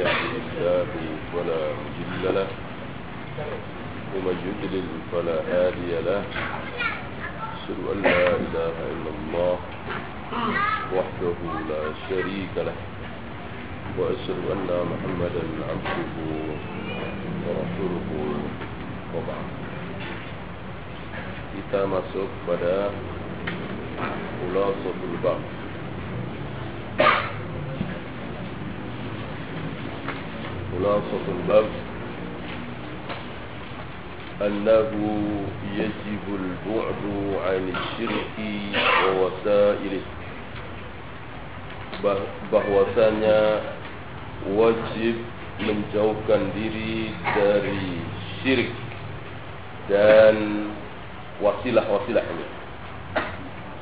يهده الله فلا مضل له ومن يضلل فلا هادي له. أشهد أن لا إله إلا الله وحده لا شريك له وأشهد أن محمدا عبده ورسوله وبعد. kita masuk pada Khulasatul Bab Khulasatul Bab أنه يجب البعد عن الشرك ووسائله bahwasanya wajib menjauhkan diri dari syirik dan wasilah-wasilahnya.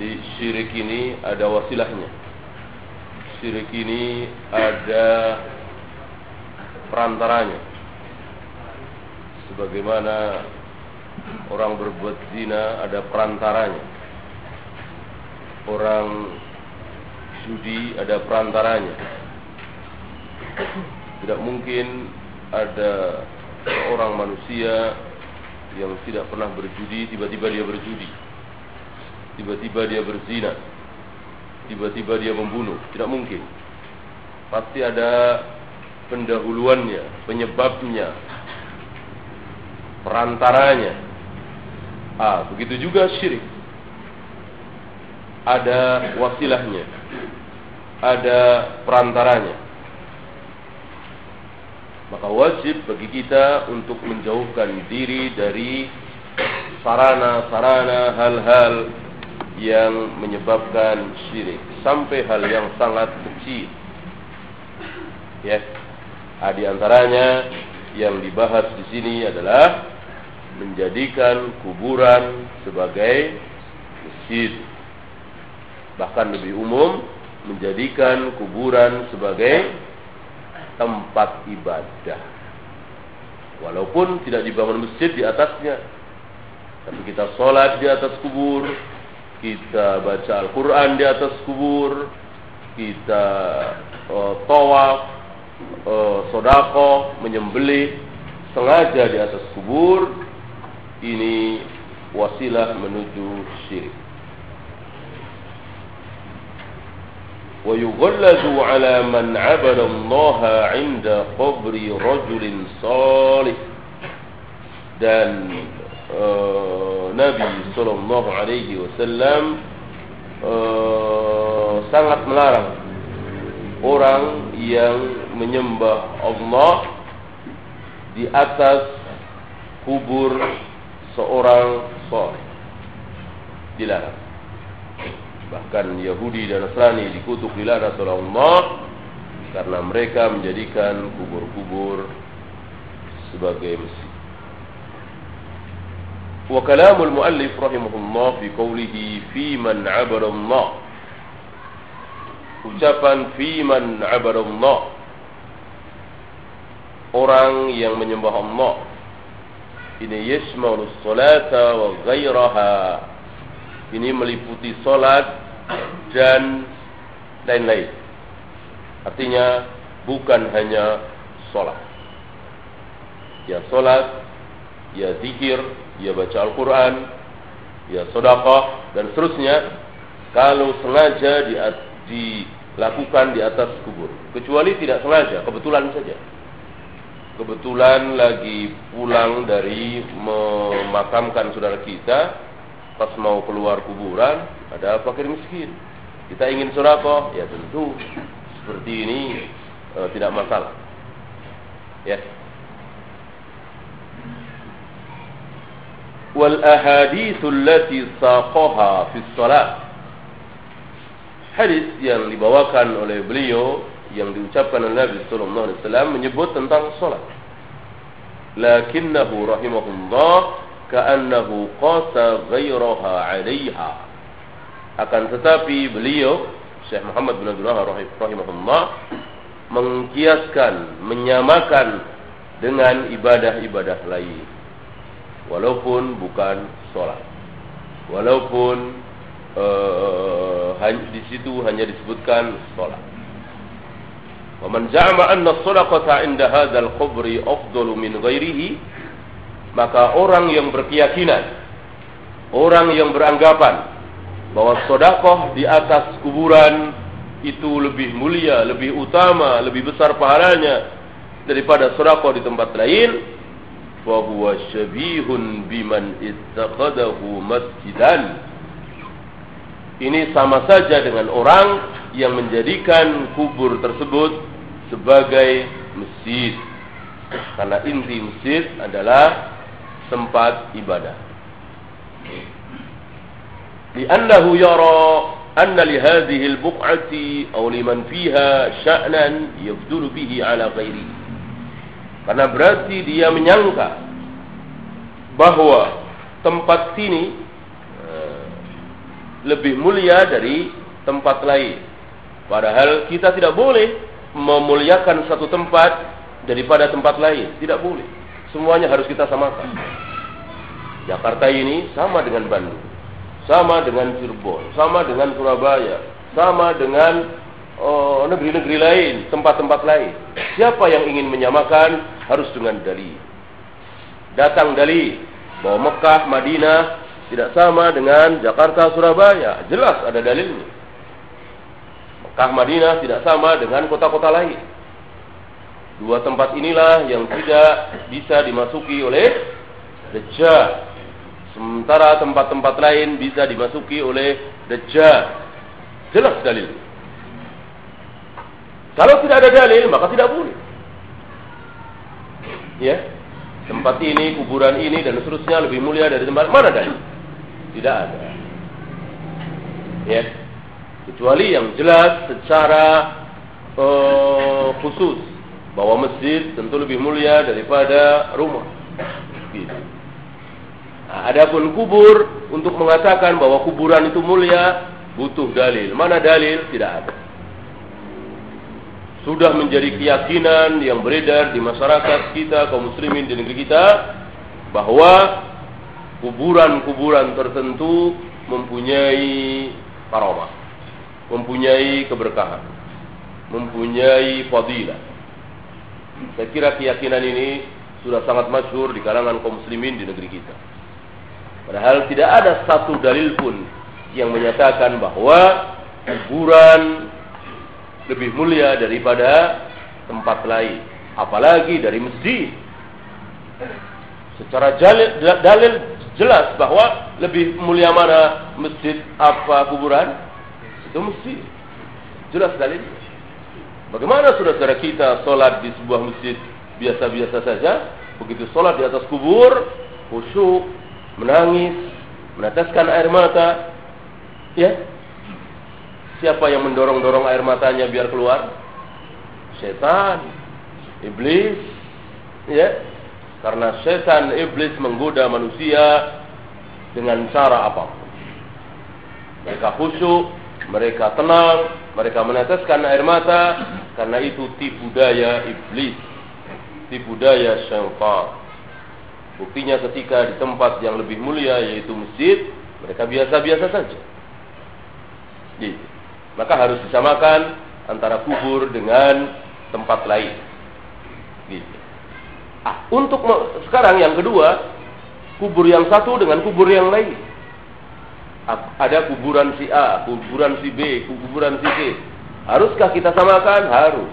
Di syirik ini ada wasilahnya. Syirik ini ada perantaranya. Sebagaimana orang berbuat zina ada perantaranya. Orang judi ada perantaranya. Tidak mungkin ada seorang manusia yang tidak pernah berjudi tiba-tiba dia berjudi. Tiba-tiba dia berzina. Tiba-tiba dia membunuh, tidak mungkin. Pasti ada pendahuluannya, penyebabnya, perantaranya. Ah, begitu juga syirik. Ada wasilahnya, ada perantaranya. Maka wajib bagi kita untuk menjauhkan diri dari sarana-sarana hal-hal yang menyebabkan syirik sampai hal yang sangat kecil. Ya. Nah, di antaranya yang dibahas di sini adalah menjadikan kuburan sebagai masjid. Bahkan lebih umum menjadikan kuburan sebagai tempat ibadah. Walaupun tidak dibangun masjid di atasnya. Tapi kita sholat di atas kubur. Kita baca Al-Quran di atas kubur. Kita uh, tawaf Uh, sodako. Menyembelih. Sengaja di atas kubur. Ini wasilah menuju syirik. ويغلظ على من عبد الله عند قبر رجل صالح dan uh, Nabi Sallallahu Alaihi Wasallam uh, sangat melarang orang yang menyembah Allah di atas kubur seorang soleh dilarang bahkan Yahudi dan Nasrani dikutuk dilaknat oleh Allah karena mereka menjadikan kubur-kubur sebagai masjid. Wa kalamul muallif rahimahullah fi qawlihi fi man 'abada Allah. Ucapan fi man 'abada Allah. Orang yang menyembah Allah. Ini yashmalu salata wa ghairaha ini meliputi solat dan lain-lain. Artinya bukan hanya solat. Ya solat, ya zikir, ya baca Al-Quran, ya sodakah, dan seterusnya. Kalau sengaja di, dilakukan di atas kubur. Kecuali tidak sengaja, kebetulan saja. Kebetulan lagi pulang dari memakamkan saudara kita, pas mau keluar kuburan ada fakir miskin. Kita ingin surakoh, ya tentu seperti ini e, tidak masalah. Ya. Wal ahaditsu allati saqaha fi shalat. Hadis yang dibawakan oleh beliau yang diucapkan oleh Nabi sallallahu alaihi wasallam menyebut tentang salat. Lakinnahu rahimahullah ka'annahu qasa ghairaha 'alaiha. Akan tetapi beliau Syekh Muhammad bin Abdullah rahimahullah mengkiaskan menyamakan dengan ibadah-ibadah lain. Walaupun bukan sholat walaupun uh, di situ hanya disebutkan sholat Wa man za'ama anna as-sadaqata 'inda hadzal qabri afdalu min ghairihi maka orang yang berkeyakinan orang yang beranggapan bahwa sodakoh di atas kuburan itu lebih mulia, lebih utama, lebih besar pahalanya daripada sodakoh di tempat lain, bahwa syabihun biman ittaqadahu masjidan. Ini sama saja dengan orang yang menjadikan kubur tersebut sebagai masjid. Karena inti masjid adalah tempat ibadah. لأنه يرى أن لهذه البقعة أو لمن فيها شأنا يفضل به على غيره karena berarti dia menyangka bahwa tempat sini eh, lebih mulia dari tempat lain. Padahal kita tidak boleh memuliakan satu tempat daripada tempat lain. Tidak boleh. Semuanya harus kita samakan. Jakarta ini sama dengan Bandung sama dengan Cirebon, sama dengan Surabaya, sama dengan oh, negeri-negeri uh, lain, tempat-tempat lain. Siapa yang ingin menyamakan harus dengan dalil. Datang dalil bahwa Mekah, Madinah tidak sama dengan Jakarta, Surabaya. Jelas ada dalilnya. Mekah, Madinah tidak sama dengan kota-kota lain. Dua tempat inilah yang tidak bisa dimasuki oleh Dajjal Sementara tempat-tempat lain bisa dimasuki oleh Dajjal. Jelas dalil. Kalau tidak ada dalil, maka tidak boleh. Ya, tempat ini, kuburan ini, dan seterusnya lebih mulia dari tempat mana dalil? Tidak ada. Ya, kecuali yang jelas secara uh, khusus bahwa masjid tentu lebih mulia daripada rumah. Gitu. Nah, adapun kubur untuk mengatakan bahwa kuburan itu mulia butuh dalil. Mana dalil? Tidak ada. Sudah menjadi keyakinan yang beredar di masyarakat kita kaum muslimin di negeri kita bahwa kuburan-kuburan tertentu mempunyai karomah, mempunyai keberkahan, mempunyai fadilah. Saya kira keyakinan ini sudah sangat masyhur di kalangan kaum muslimin di negeri kita. Padahal tidak ada satu dalil pun yang menyatakan bahwa kuburan lebih mulia daripada tempat lain, apalagi dari masjid. Secara dalil, dalil jelas bahwa lebih mulia mana masjid apa kuburan? Itu masjid. Jelas dalil. Bagaimana saudara-saudara kita sholat di sebuah masjid biasa-biasa saja, begitu sholat di atas kubur, khusyuk, menangis, meneteskan air mata. Ya. Siapa yang mendorong-dorong air matanya biar keluar? Setan, iblis. Ya. Karena setan iblis menggoda manusia dengan cara apa? Mereka khusyuk, mereka tenang, mereka meneteskan air mata karena itu tipu daya iblis, tipu daya syaitan. Buktinya ketika di tempat yang lebih mulia yaitu masjid, mereka biasa-biasa saja. Gitu. Maka harus disamakan antara kubur dengan tempat lain. Gitu. Ah, untuk sekarang yang kedua, kubur yang satu dengan kubur yang lain. Ada kuburan si A, kuburan si B, kuburan si C. Haruskah kita samakan? Harus.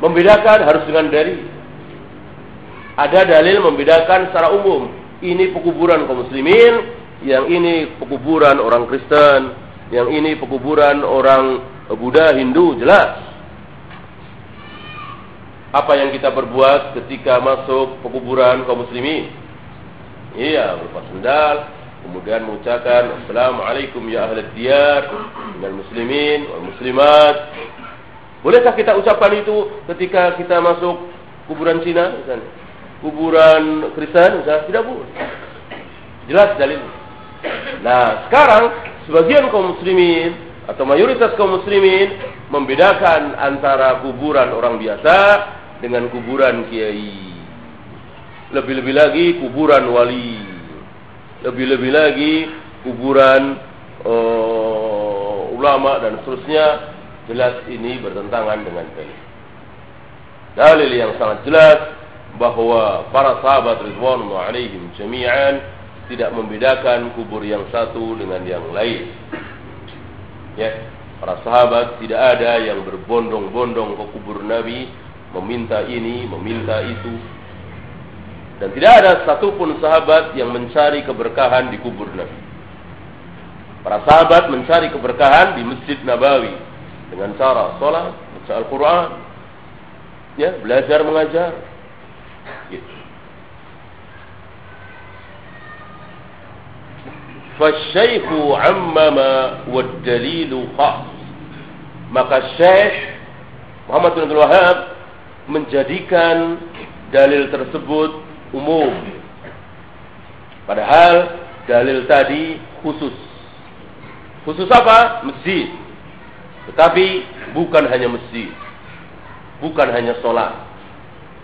Membedakan harus dengan dari ada dalil membedakan secara umum. Ini pekuburan kaum muslimin, yang ini pekuburan orang Kristen, yang ini pekuburan orang Buddha, Hindu, jelas. Apa yang kita perbuat ketika masuk pekuburan kaum muslimin? Iya, berpas sendal, kemudian mengucapkan Assalamualaikum ya ahli diyar dengan muslimin wal muslimat. Bolehkah kita ucapkan itu ketika kita masuk kuburan Cina misalnya? kuburan Kristen misalnya tidak boleh. Jelas dalil. Nah, sekarang sebagian kaum muslimin atau mayoritas kaum muslimin membedakan antara kuburan orang biasa dengan kuburan kiai. Lebih-lebih lagi kuburan wali. Lebih-lebih lagi kuburan uh, ulama dan seterusnya jelas ini bertentangan dengan dalil. Dalil yang sangat jelas bahwa para sahabat Ridwanullah alaihim jami'an tidak membedakan kubur yang satu dengan yang lain. Ya, para sahabat tidak ada yang berbondong-bondong ke kubur Nabi meminta ini, meminta itu. Dan tidak ada satupun sahabat yang mencari keberkahan di kubur Nabi. Para sahabat mencari keberkahan di Masjid Nabawi dengan cara sholat, baca Al-Quran, ya, belajar mengajar. Gitu. Dalilu khas. Maka Syekh Muhammad bin Abdul Wahab menjadikan dalil tersebut umum. Padahal dalil tadi khusus. Khusus apa? Masjid. Tetapi bukan hanya masjid. Bukan hanya sholat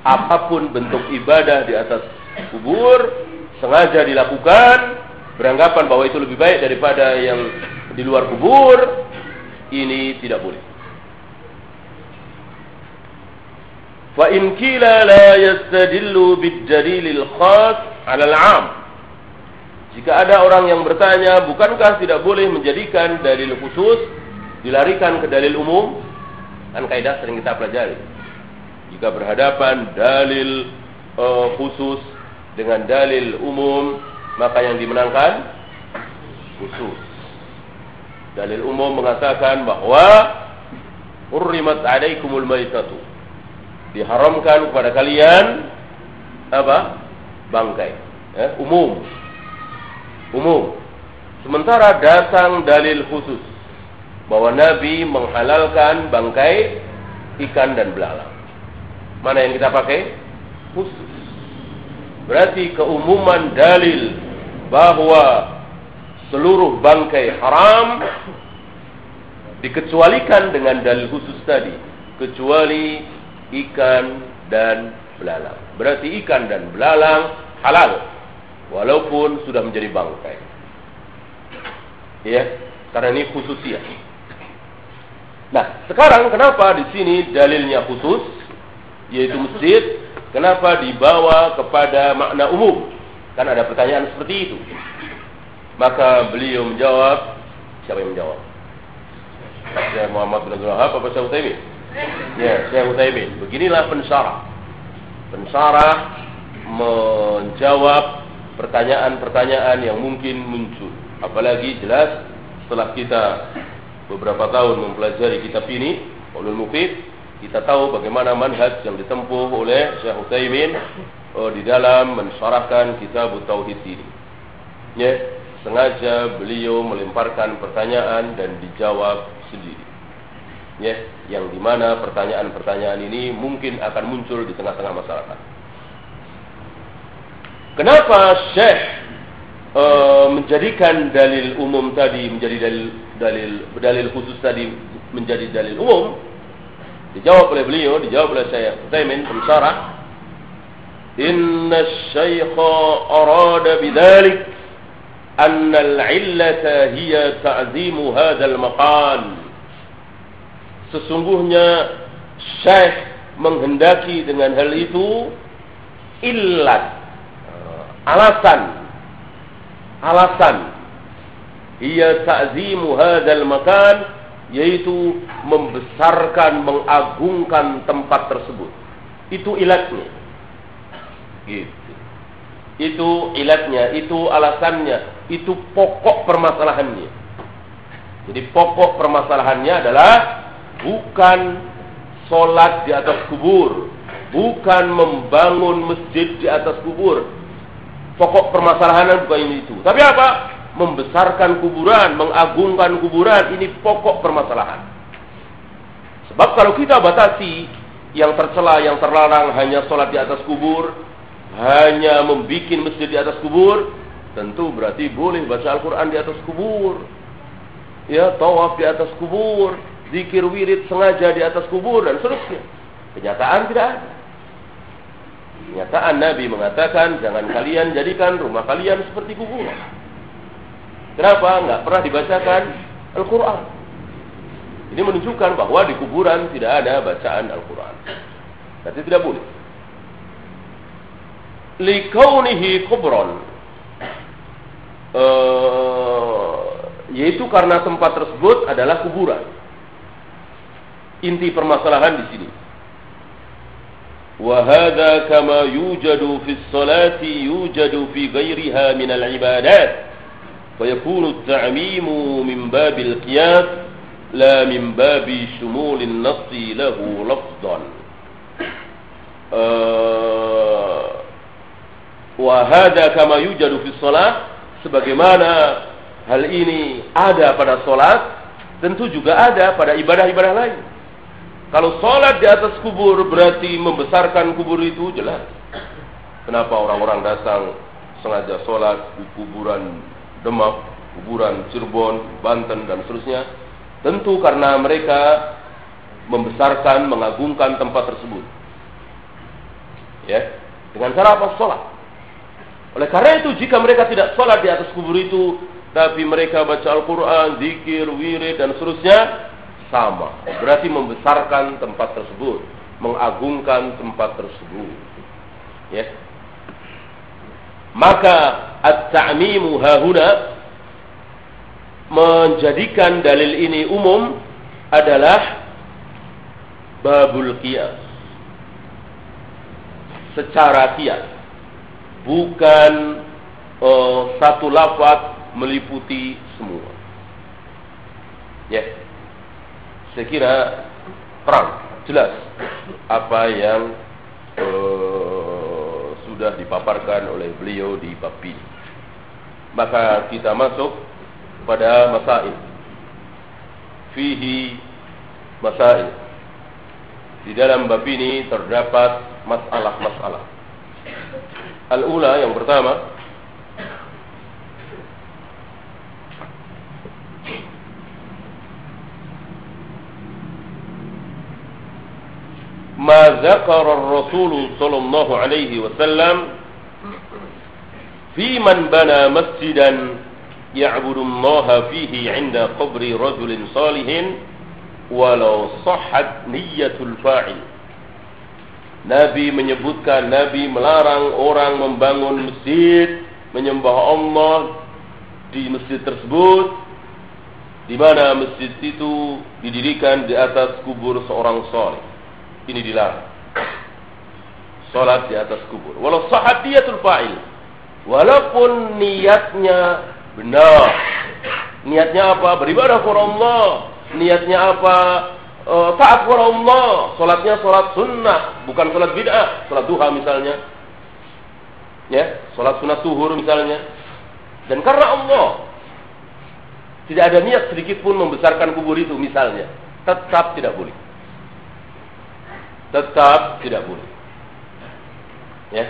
apa pun bentuk ibadah di atas kubur sengaja dilakukan beranggapan bahwa itu lebih baik daripada yang di luar kubur ini tidak boleh. Kila la yastadillu bid dalilil khas 'ala al-'am. Jika ada orang yang bertanya, bukankah tidak boleh menjadikan dalil khusus dilarikan ke dalil umum? Kan kaidah sering kita pelajari jika berhadapan dalil uh, khusus dengan dalil umum maka yang dimenangkan khusus dalil umum mengatakan bahwa hurrimat alaikumul maitatu diharamkan kepada kalian apa bangkai ya, umum umum sementara datang dalil khusus bahwa nabi menghalalkan bangkai ikan dan belalang Mana yang kita pakai? Khusus. Berarti keumuman dalil bahwa seluruh bangkai haram dikecualikan dengan dalil khusus tadi. Kecuali ikan dan belalang. Berarti ikan dan belalang halal. Walaupun sudah menjadi bangkai. Ya, karena ini khususnya. Nah, sekarang kenapa di sini dalilnya khusus? yaitu masjid, kenapa dibawa kepada makna umum? Kan ada pertanyaan seperti itu. Maka beliau menjawab, siapa yang menjawab? Syekh Muhammad bin Abdul Wahab apa Syekh Utsaimin? Ya, Syekh Utsaimin. Beginilah pensarah. Pensarah menjawab pertanyaan-pertanyaan yang mungkin muncul. Apalagi jelas setelah kita beberapa tahun mempelajari kitab ini, Ulul Mufid, kita tahu bagaimana manhaj yang ditempuh oleh Syekh Utsaimin uh, di dalam mensyarahkan kitab tauhid ini. Ya, sengaja beliau melemparkan pertanyaan dan dijawab sendiri. Ya, yang di mana pertanyaan-pertanyaan ini mungkin akan muncul di tengah-tengah masyarakat. Kenapa Syekh uh, menjadikan dalil umum tadi menjadi dalil dalil dalil khusus tadi menjadi dalil umum? Dijawab oleh beliau, dijawab oleh saya Utsaimin pensyarah. Inna syaikha arada bidzalik anna al-illata hiya ta'zimu hadzal maqam. Sesungguhnya Syekh menghendaki dengan hal itu illat alasan alasan hiya ta'zimu hadzal makan yaitu membesarkan, mengagungkan tempat tersebut. Itu ilatnya. Gitu. Itu ilatnya, itu alasannya, itu pokok permasalahannya. Jadi pokok permasalahannya adalah bukan sholat di atas kubur, bukan membangun masjid di atas kubur. Pokok permasalahan bukan itu. Tapi apa? membesarkan kuburan, mengagungkan kuburan, ini pokok permasalahan. Sebab kalau kita batasi yang tercela, yang terlarang hanya sholat di atas kubur, hanya membuat masjid di atas kubur, tentu berarti boleh baca Al-Quran di atas kubur. Ya, tawaf di atas kubur, zikir wirid sengaja di atas kubur, dan seterusnya. Kenyataan tidak ada. Kenyataan Nabi mengatakan, jangan kalian jadikan rumah kalian seperti kuburan. Kenapa? Enggak pernah dibacakan Al-Quran. Ini menunjukkan bahwa di kuburan tidak ada bacaan Al-Quran. Berarti tidak boleh. Likaunihi kubron. Uh, yaitu karena tempat tersebut adalah kuburan Inti permasalahan di sini. وهذا كما يوجد في الصلاة يوجد في غيرها من العبادات فيكون التعميم من باب القياس لا من باب شمول النص له لفظا وهذا كما يوجد في الصلاة sebagaimana hal ini ada pada solat tentu juga ada pada ibadah-ibadah lain kalau sholat di atas kubur berarti membesarkan kubur itu jelas. Kenapa orang-orang datang sengaja sholat di kuburan Demak, kuburan Cirebon, Banten dan seterusnya? Tentu karena mereka membesarkan, mengagungkan tempat tersebut. Ya, dengan cara apa? Sholat. Oleh karena itu jika mereka tidak sholat di atas kubur itu, tapi mereka baca Al-Quran, zikir, wirid dan seterusnya, sama. Berarti membesarkan tempat tersebut, mengagungkan tempat tersebut. Ya. Maka at-ta'mimu hahuna menjadikan dalil ini umum adalah babul qiyas. Secara qiyas. Bukan uh, satu lafaz meliputi semua. Ya. Yeah saya kira terang, jelas apa yang uh, sudah dipaparkan oleh beliau di bab ini. Maka kita masuk pada masail. Fihi masail. Di dalam bab ini terdapat masalah-masalah. Al-ula yang pertama ما ذكر الرسول صلى الله عليه وسلم في من بنى مسجدا يعبد الله فيه عند قبر رجل صالح ولو صحت نية الفاعل Nabi menyebutkan, Nabi melarang orang membangun masjid, menyembah Allah di masjid tersebut, di mana masjid itu didirikan di atas kubur seorang soleh. Ini dilarang. Salat di atas kubur. Walau sahatiyatul fa'il. Walaupun niatnya benar. Niatnya apa? Beribadah kepada Allah. Niatnya apa? E, taat kepada Allah. Salatnya salat sunnah, bukan salat bid'ah. Salat duha misalnya. Ya, salat sunat tuhur misalnya. Dan karena Allah tidak ada niat sedikit pun membesarkan kubur itu misalnya, tetap tidak boleh tetap tidak boleh. Ya.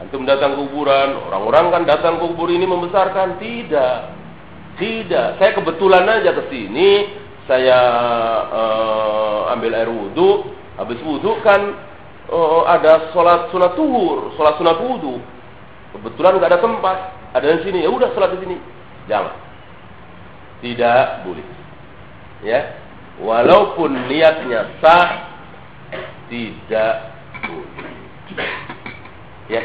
Antum datang ke kuburan, orang-orang kan datang ke kubur ini membesarkan, tidak. Tidak. Saya kebetulan aja ke sini, saya uh, ambil air wudhu, habis wudhu kan uh, ada sholat sunat tuhur, sholat sunat wudhu. Kebetulan nggak ada tempat, ada di sini, ya udah sholat di sini. Jangan. Tidak boleh. Ya. Walaupun niatnya sah, tidak boleh. Ya.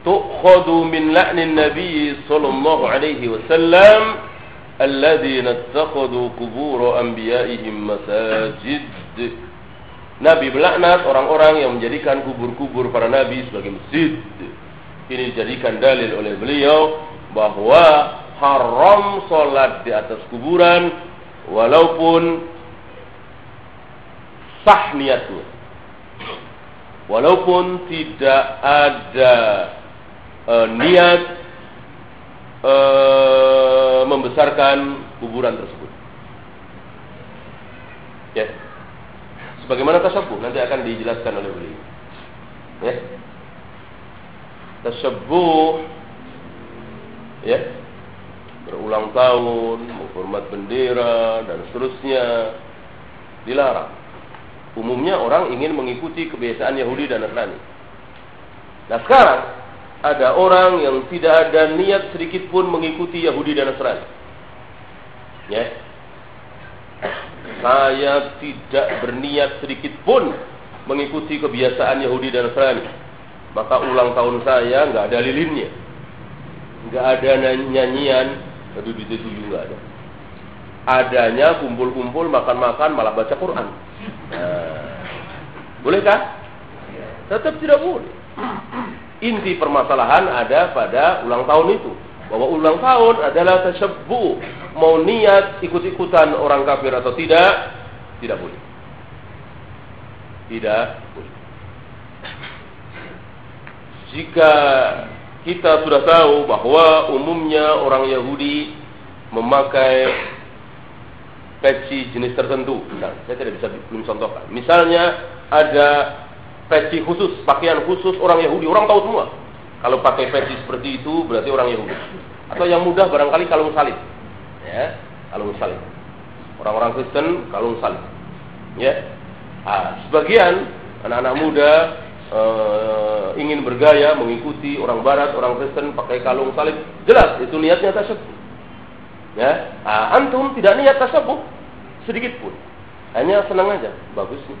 Tukhadu min la'nin Nabi sallallahu alaihi wasallam alladhina ittakhadhu qubur anbiya'ihim masajid. Nabi melaknat orang-orang yang menjadikan kubur-kubur para nabi sebagai masjid. Ini dijadikan dalil oleh beliau bahwa haram solat di atas kuburan walaupun sah niatnya. Walaupun tidak ada e, niat e, membesarkan kuburan tersebut. Ya. Sebagaimana tasabbuh nanti akan dijelaskan oleh beliau. Ya. Tasabbuh ya berulang tahun, menghormat bendera dan seterusnya dilarang. Umumnya orang ingin mengikuti kebiasaan Yahudi dan Nasrani. Nah sekarang ada orang yang tidak ada niat sedikit pun mengikuti Yahudi dan Nasrani. Ya. Saya tidak berniat sedikit pun mengikuti kebiasaan Yahudi dan Nasrani. Maka ulang tahun saya nggak ada lilinnya. Nggak ada nyanyian, di situ juga ada. Adanya kumpul-kumpul, makan-makan, malah baca Quran. Nah, bolehkah? Tetap tidak boleh. Inti permasalahan ada pada ulang tahun itu. Bahwa ulang tahun adalah tersebut Mau niat ikut-ikutan orang kafir atau tidak, tidak boleh. Tidak boleh. Jika kita sudah tahu bahwa umumnya orang Yahudi memakai peci jenis tertentu. Nah, saya tidak bisa belum contohkan. Misalnya ada peci khusus, pakaian khusus orang Yahudi, orang tahu semua. Kalau pakai peci seperti itu berarti orang Yahudi. Atau yang mudah barangkali kalung salib. Ya, kalung salib. Orang-orang Kristen kalung salib. Ya. Nah, sebagian anak-anak muda uh, ingin bergaya mengikuti orang barat, orang Kristen pakai kalung salib. Jelas itu niatnya tersebut. Ya, nah, antum tidak niat tersebut sedikit pun. Hanya senang aja, bagus nih.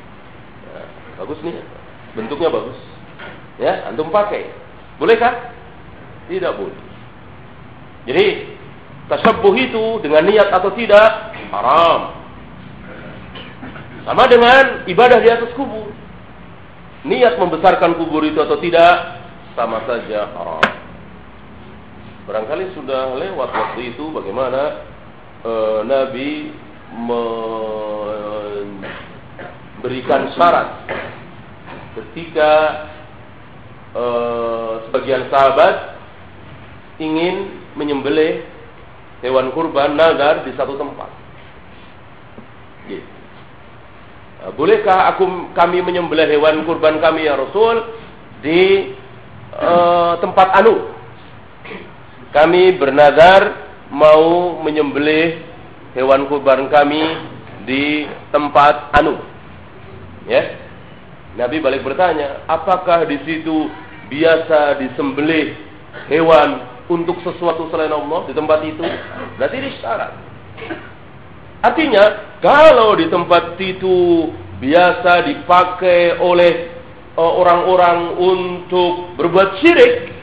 Ya, bagus nih bentuknya bagus. Ya, antum pakai. Bolehkah? Tidak boleh. Jadi, tasabbuh itu dengan niat atau tidak haram. Sama dengan ibadah di atas kubur. Niat membesarkan kubur itu atau tidak sama saja haram. Barangkali sudah lewat waktu itu bagaimana e, Nabi memberikan syarat ketika uh, sebagian sahabat ingin menyembelih hewan kurban nazar di satu tempat. Gitu. Uh, bolehkah aku kami menyembelih hewan kurban kami ya Rasul di uh, tempat anu? Kami bernazar mau menyembelih hewan kurban kami di tempat anu. Ya. Nabi balik bertanya, apakah di situ biasa disembelih hewan untuk sesuatu selain Allah di tempat itu? Berarti ini syarat. Artinya, kalau di tempat itu biasa dipakai oleh uh, orang-orang untuk berbuat syirik,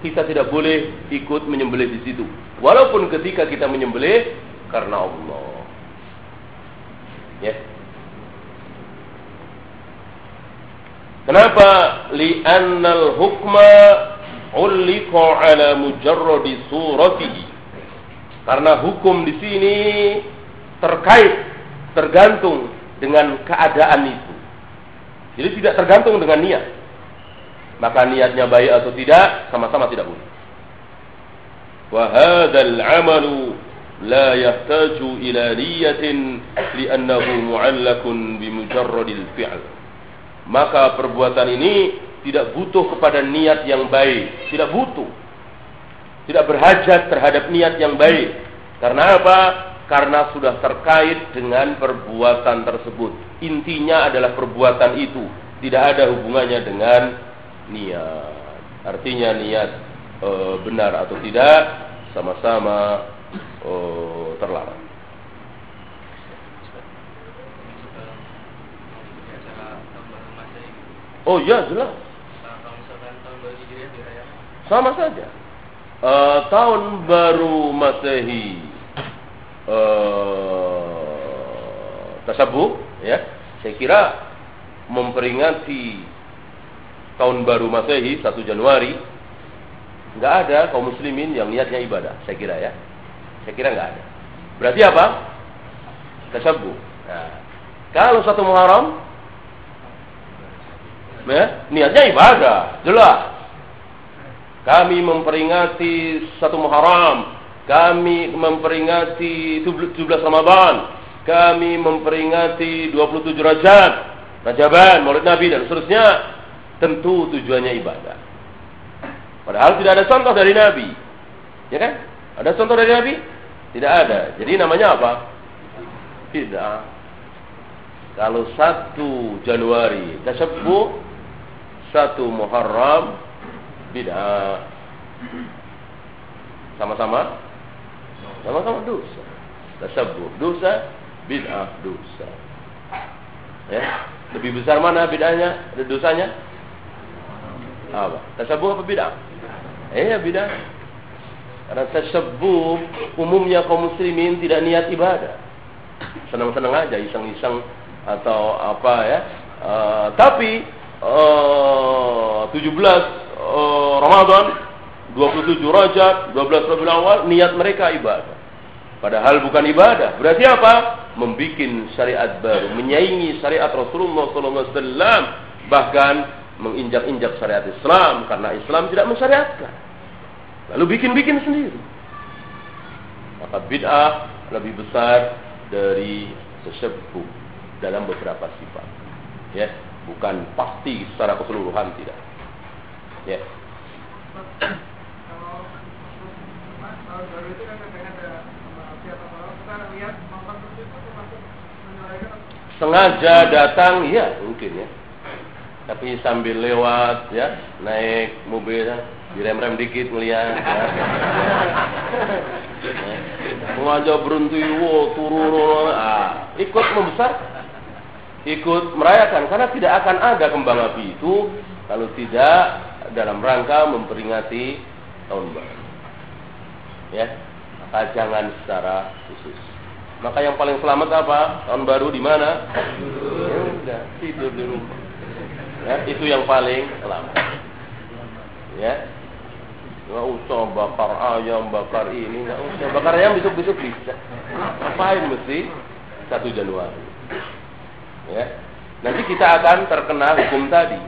kita tidak boleh ikut menyembelih di situ. Walaupun ketika kita menyembelih karena Allah. Ya. Kenapa? Li'annal hukma ulliqa ala mujarradi suratihi. Karena hukum di sini terkait, tergantung dengan keadaan itu. Jadi tidak tergantung dengan niat. Maka niatnya baik atau tidak, sama-sama tidak boleh. Wa hadzal 'amalu la yahtaju ila niyatin li'annahu mu'allakun bimujarradil fi'l maka perbuatan ini tidak butuh kepada niat yang baik, tidak butuh. Tidak berhajat terhadap niat yang baik. Karena apa? Karena sudah terkait dengan perbuatan tersebut. Intinya adalah perbuatan itu, tidak ada hubungannya dengan niat. Artinya niat e, benar atau tidak sama-sama e, terlarang. Oh ya jelas. Sama saja. Uh, tahun baru Masehi uh, tasabuh ya. Saya kira memperingati tahun baru Masehi 1 Januari nggak ada kaum muslimin yang niatnya ibadah, saya kira ya. Saya kira nggak ada. Berarti apa? Tasabuh. Nah, kalau satu Muharram ya, niatnya ibadah, jelas. Kami memperingati satu Muharram, kami memperingati 17 Ramadan, kami memperingati 27 Rajab, Rajaban, Maulid Nabi dan seterusnya, tentu tujuannya ibadah. Padahal tidak ada contoh dari Nabi. Ya kan? Ada contoh dari Nabi? Tidak ada. Jadi namanya apa? Tidak. Kalau satu Januari tersebut satu Muharram bid'ah. Sama-sama? Sama-sama dosa. Tasabbuh dosa, bid'ah dosa. Ya, lebih besar mana bid'ahnya, dosanya? Apa? Tasabbuh apa bid'ah? Eh, bid'ah. Karena tasabbuh umumnya kaum muslimin tidak niat ibadah. Senang-senang aja, iseng-iseng atau apa ya. Uh, tapi uh, 17 uh, Ramadan 27 Rajab, 12 Rabiul Awal, niat mereka ibadah. Padahal bukan ibadah. Berarti apa? Membikin syariat baru, menyaingi syariat Rasulullah SAW, bahkan menginjak-injak syariat Islam karena Islam tidak mensyariatkan. Lalu bikin-bikin sendiri. Maka bid'ah lebih besar dari sesepuh dalam beberapa sifat. Ya, bukan pasti secara keseluruhan tidak. Ya. sengaja datang ya mungkin ya tapi sambil lewat ya naik mobil ya, direm-rem dikit ngeliat ya. ya. berhenti wo turun ah, ikut membesar ikut merayakan karena tidak akan ada kembang api itu kalau tidak dalam rangka memperingati tahun baru. Ya maka jangan secara khusus. Maka yang paling selamat apa? Tahun baru di mana? Ya tidur di rumah ya itu yang paling selamat ya. Nggak usah bakar ayam bakar ini nggak usah. Bakar ayam besok besok bisa. Ngapain mesti? Satu Januari. Ya. Nanti kita akan terkena hukum tadi.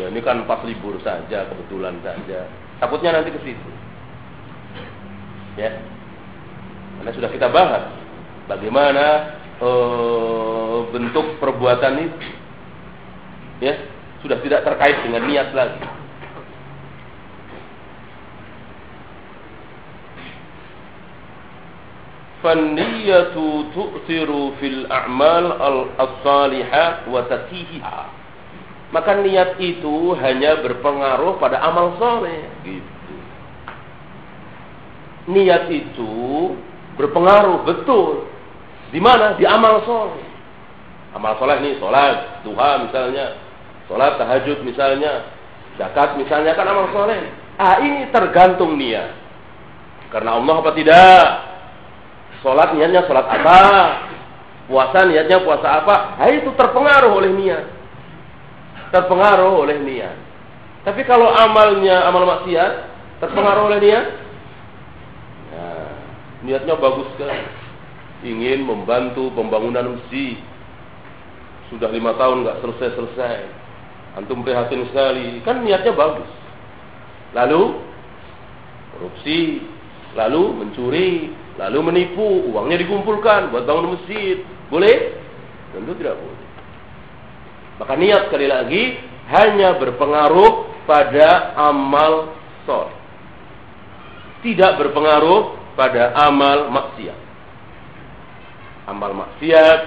Ya ini kan pas libur saja kebetulan saja. Takutnya nanti ke situ. Ya. Karena sudah kita bahas bagaimana e, bentuk perbuatan itu. Ya sudah tidak terkait dengan niat lagi فالنية تؤثر fil a'mal al-salihah wa tatihiha. Maka niat itu hanya berpengaruh pada amal soleh. Gitu niat itu berpengaruh betul. Di mana? Di amal soleh. Amal soleh ini sholat, duha misalnya, sholat tahajud misalnya, zakat misalnya kan amal soleh. Ah ini tergantung niat. Karena Allah apa tidak? Sholat niatnya sholat apa? Puasa niatnya puasa apa? Ah itu terpengaruh oleh niat. Terpengaruh oleh niat. Tapi kalau amalnya amal maksiat, terpengaruh oleh niat? niatnya bagus sekali ingin membantu pembangunan masjid sudah lima tahun nggak selesai selesai antum prihatin sekali. Kan niatnya bagus. Lalu korupsi lalu mencuri lalu menipu uangnya dikumpulkan buat bangun masjid. Boleh? Tentu tidak boleh. Maka niat sekali lagi hanya berpengaruh pada amal soleh. Tidak berpengaruh pada amal maksiat. Amal maksiat,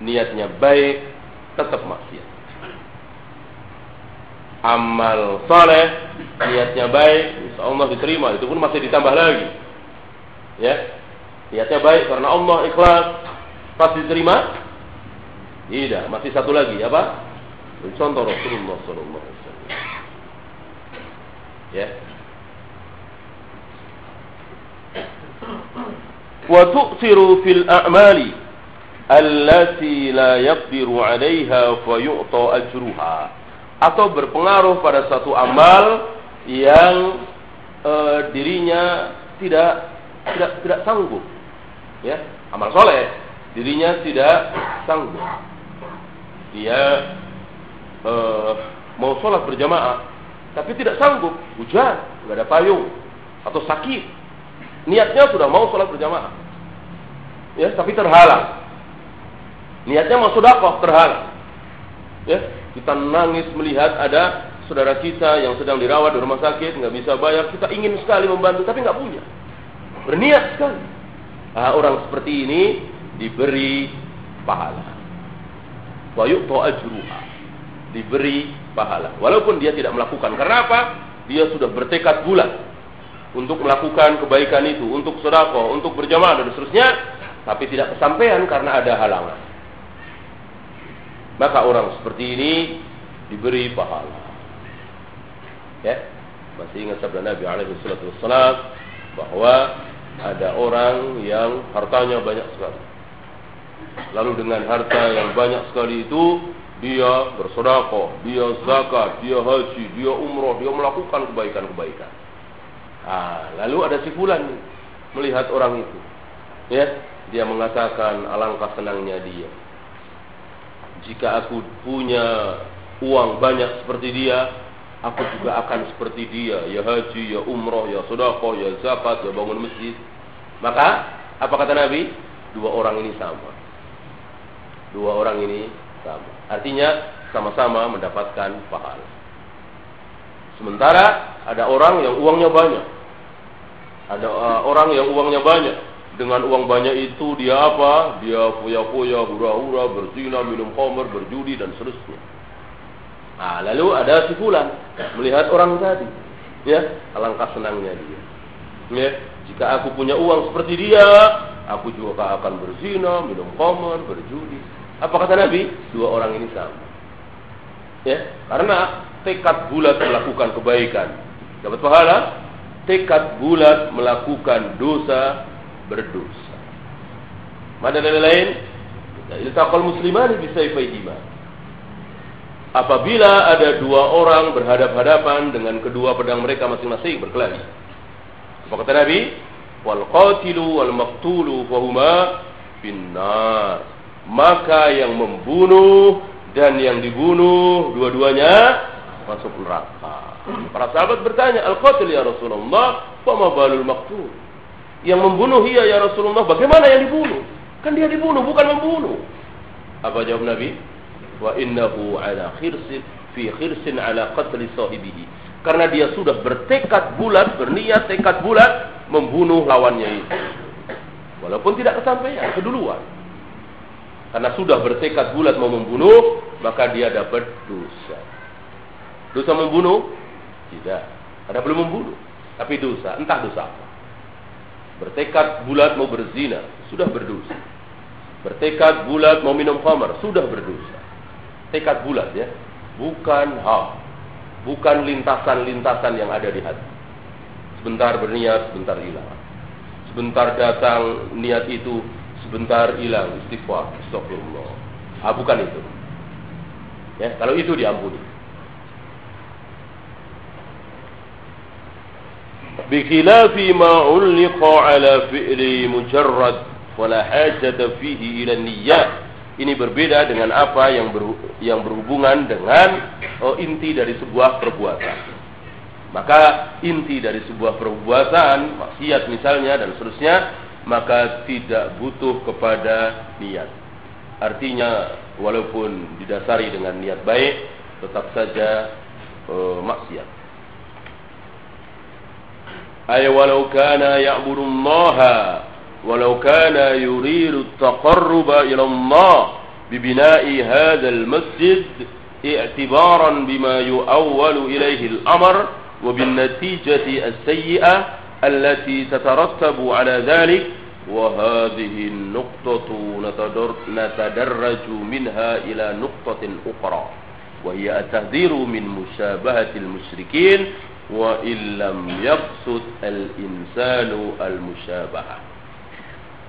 niatnya baik, tetap maksiat. Amal saleh, niatnya baik, insya Allah diterima. Itu pun masih ditambah lagi. Ya, niatnya baik karena Allah ikhlas, pasti diterima. Tidak, masih satu lagi apa? Contoh Rasulullah Sallallahu Alaihi Wasallam. Ya, wa tu'siru fil a'mali allati la yaqdiru 'alaiha fa yu'ta ajruha atau berpengaruh pada satu amal yang e, dirinya tidak tidak tidak sanggup ya amal soleh dirinya tidak sanggup dia e, mau sholat berjamaah tapi tidak sanggup hujan nggak ada payung atau sakit Niatnya sudah mau sholat berjamaah. Ya, tapi terhalang. Niatnya mau kok terhalang. Ya, kita nangis melihat ada saudara kita yang sedang dirawat di rumah sakit, nggak bisa bayar, kita ingin sekali membantu tapi nggak punya. Berniat sekali. Nah, orang seperti ini diberi pahala. Wa ajruha. Diberi pahala. Walaupun dia tidak melakukan. Karena apa? Dia sudah bertekad bulat untuk melakukan kebaikan itu, untuk sedekah, untuk berjamaah dan seterusnya, tapi tidak kesampaian karena ada halangan. Maka orang seperti ini diberi pahala. Ya, masih ingat sabda Nabi alaihi salatu wassalam bahwa ada orang yang hartanya banyak sekali. Lalu dengan harta yang banyak sekali itu dia bersedekah, dia zakat, dia haji, dia umroh, dia melakukan kebaikan-kebaikan. Ah, lalu ada si fulan melihat orang itu. Ya, dia mengatakan alangkah senangnya dia. Jika aku punya uang banyak seperti dia, aku juga akan seperti dia, ya haji, ya umroh, ya sedekah, ya zakat, ya bangun masjid. Maka apa kata Nabi? Dua orang ini sama. Dua orang ini sama. Artinya sama-sama mendapatkan pahala. Sementara ada orang yang uangnya banyak. Ada uh, orang yang uangnya banyak. Dengan uang banyak itu dia apa? Dia foya-foya, hura-hura, berzina, minum khamr, berjudi dan seterusnya. Nah, lalu ada si fulan melihat orang tadi, ya, alangkah senangnya dia. Ya, jika aku punya uang seperti dia, aku juga akan berzina, minum khamr, berjudi. Apa kata Nabi? Dua orang ini sama. Ya, karena tekad bulat melakukan kebaikan dapat pahala, tekad bulat melakukan dosa berdosa. Mana lain? Iltaqal muslimani bisayfaihima. Apabila ada dua orang berhadap-hadapan dengan kedua pedang mereka masing-masing berkelahi. Apa kata Nabi? Wal qatilu wal maqtulu fahuma finnar. Maka yang membunuh dan yang dibunuh dua-duanya masuk neraka. Para sahabat bertanya, Al-Qatil ya Rasulullah, Fama balul maqtul? Yang membunuh iya ya Rasulullah, bagaimana yang dibunuh? Kan dia dibunuh, bukan membunuh. Apa jawab Nabi? Wa innahu ala khirsin fi khirsin ala qatli sahibihi. Karena dia sudah bertekad bulat, berniat tekad bulat membunuh lawannya itu. Walaupun tidak kesampaian, keduluan. Karena sudah bertekad bulat mau membunuh, maka dia dapat dosa. Dosa membunuh? Tidak. Ada belum membunuh, tapi dosa. Entah dosa apa. Bertekad bulat mau berzina, sudah berdosa. Bertekad bulat mau minum khamar, sudah berdosa. Tekad bulat ya, bukan hal, bukan lintasan-lintasan yang ada di hati. Sebentar berniat, sebentar hilang. Sebentar datang niat itu, sebentar hilang. Istighfar, astagfirullah. Ah, bukan itu. Ya, kalau itu diampuni. بخلاف ما علق على فعل مجرد ولا حاجة فيه إلى النيات ini berbeda dengan apa yang ber, yang berhubungan dengan oh, inti dari sebuah perbuatan. Maka inti dari sebuah perbuatan, maksiat misalnya dan seterusnya, maka tidak butuh kepada niat. Artinya walaupun didasari dengan niat baik, tetap saja oh, maksiat. أي ولو كان يعبد الله ولو كان يريد التقرب إلى الله ببناء هذا المسجد اعتبارا بما يؤول إليه الأمر وبالنتيجة السيئة التي تترتب على ذلك. وهذه النقطة نتدرج منها إلى نقطة أخرى وهي التهذير من مشابهة المشركين wa illam yaqsud al insanu al musyabahah.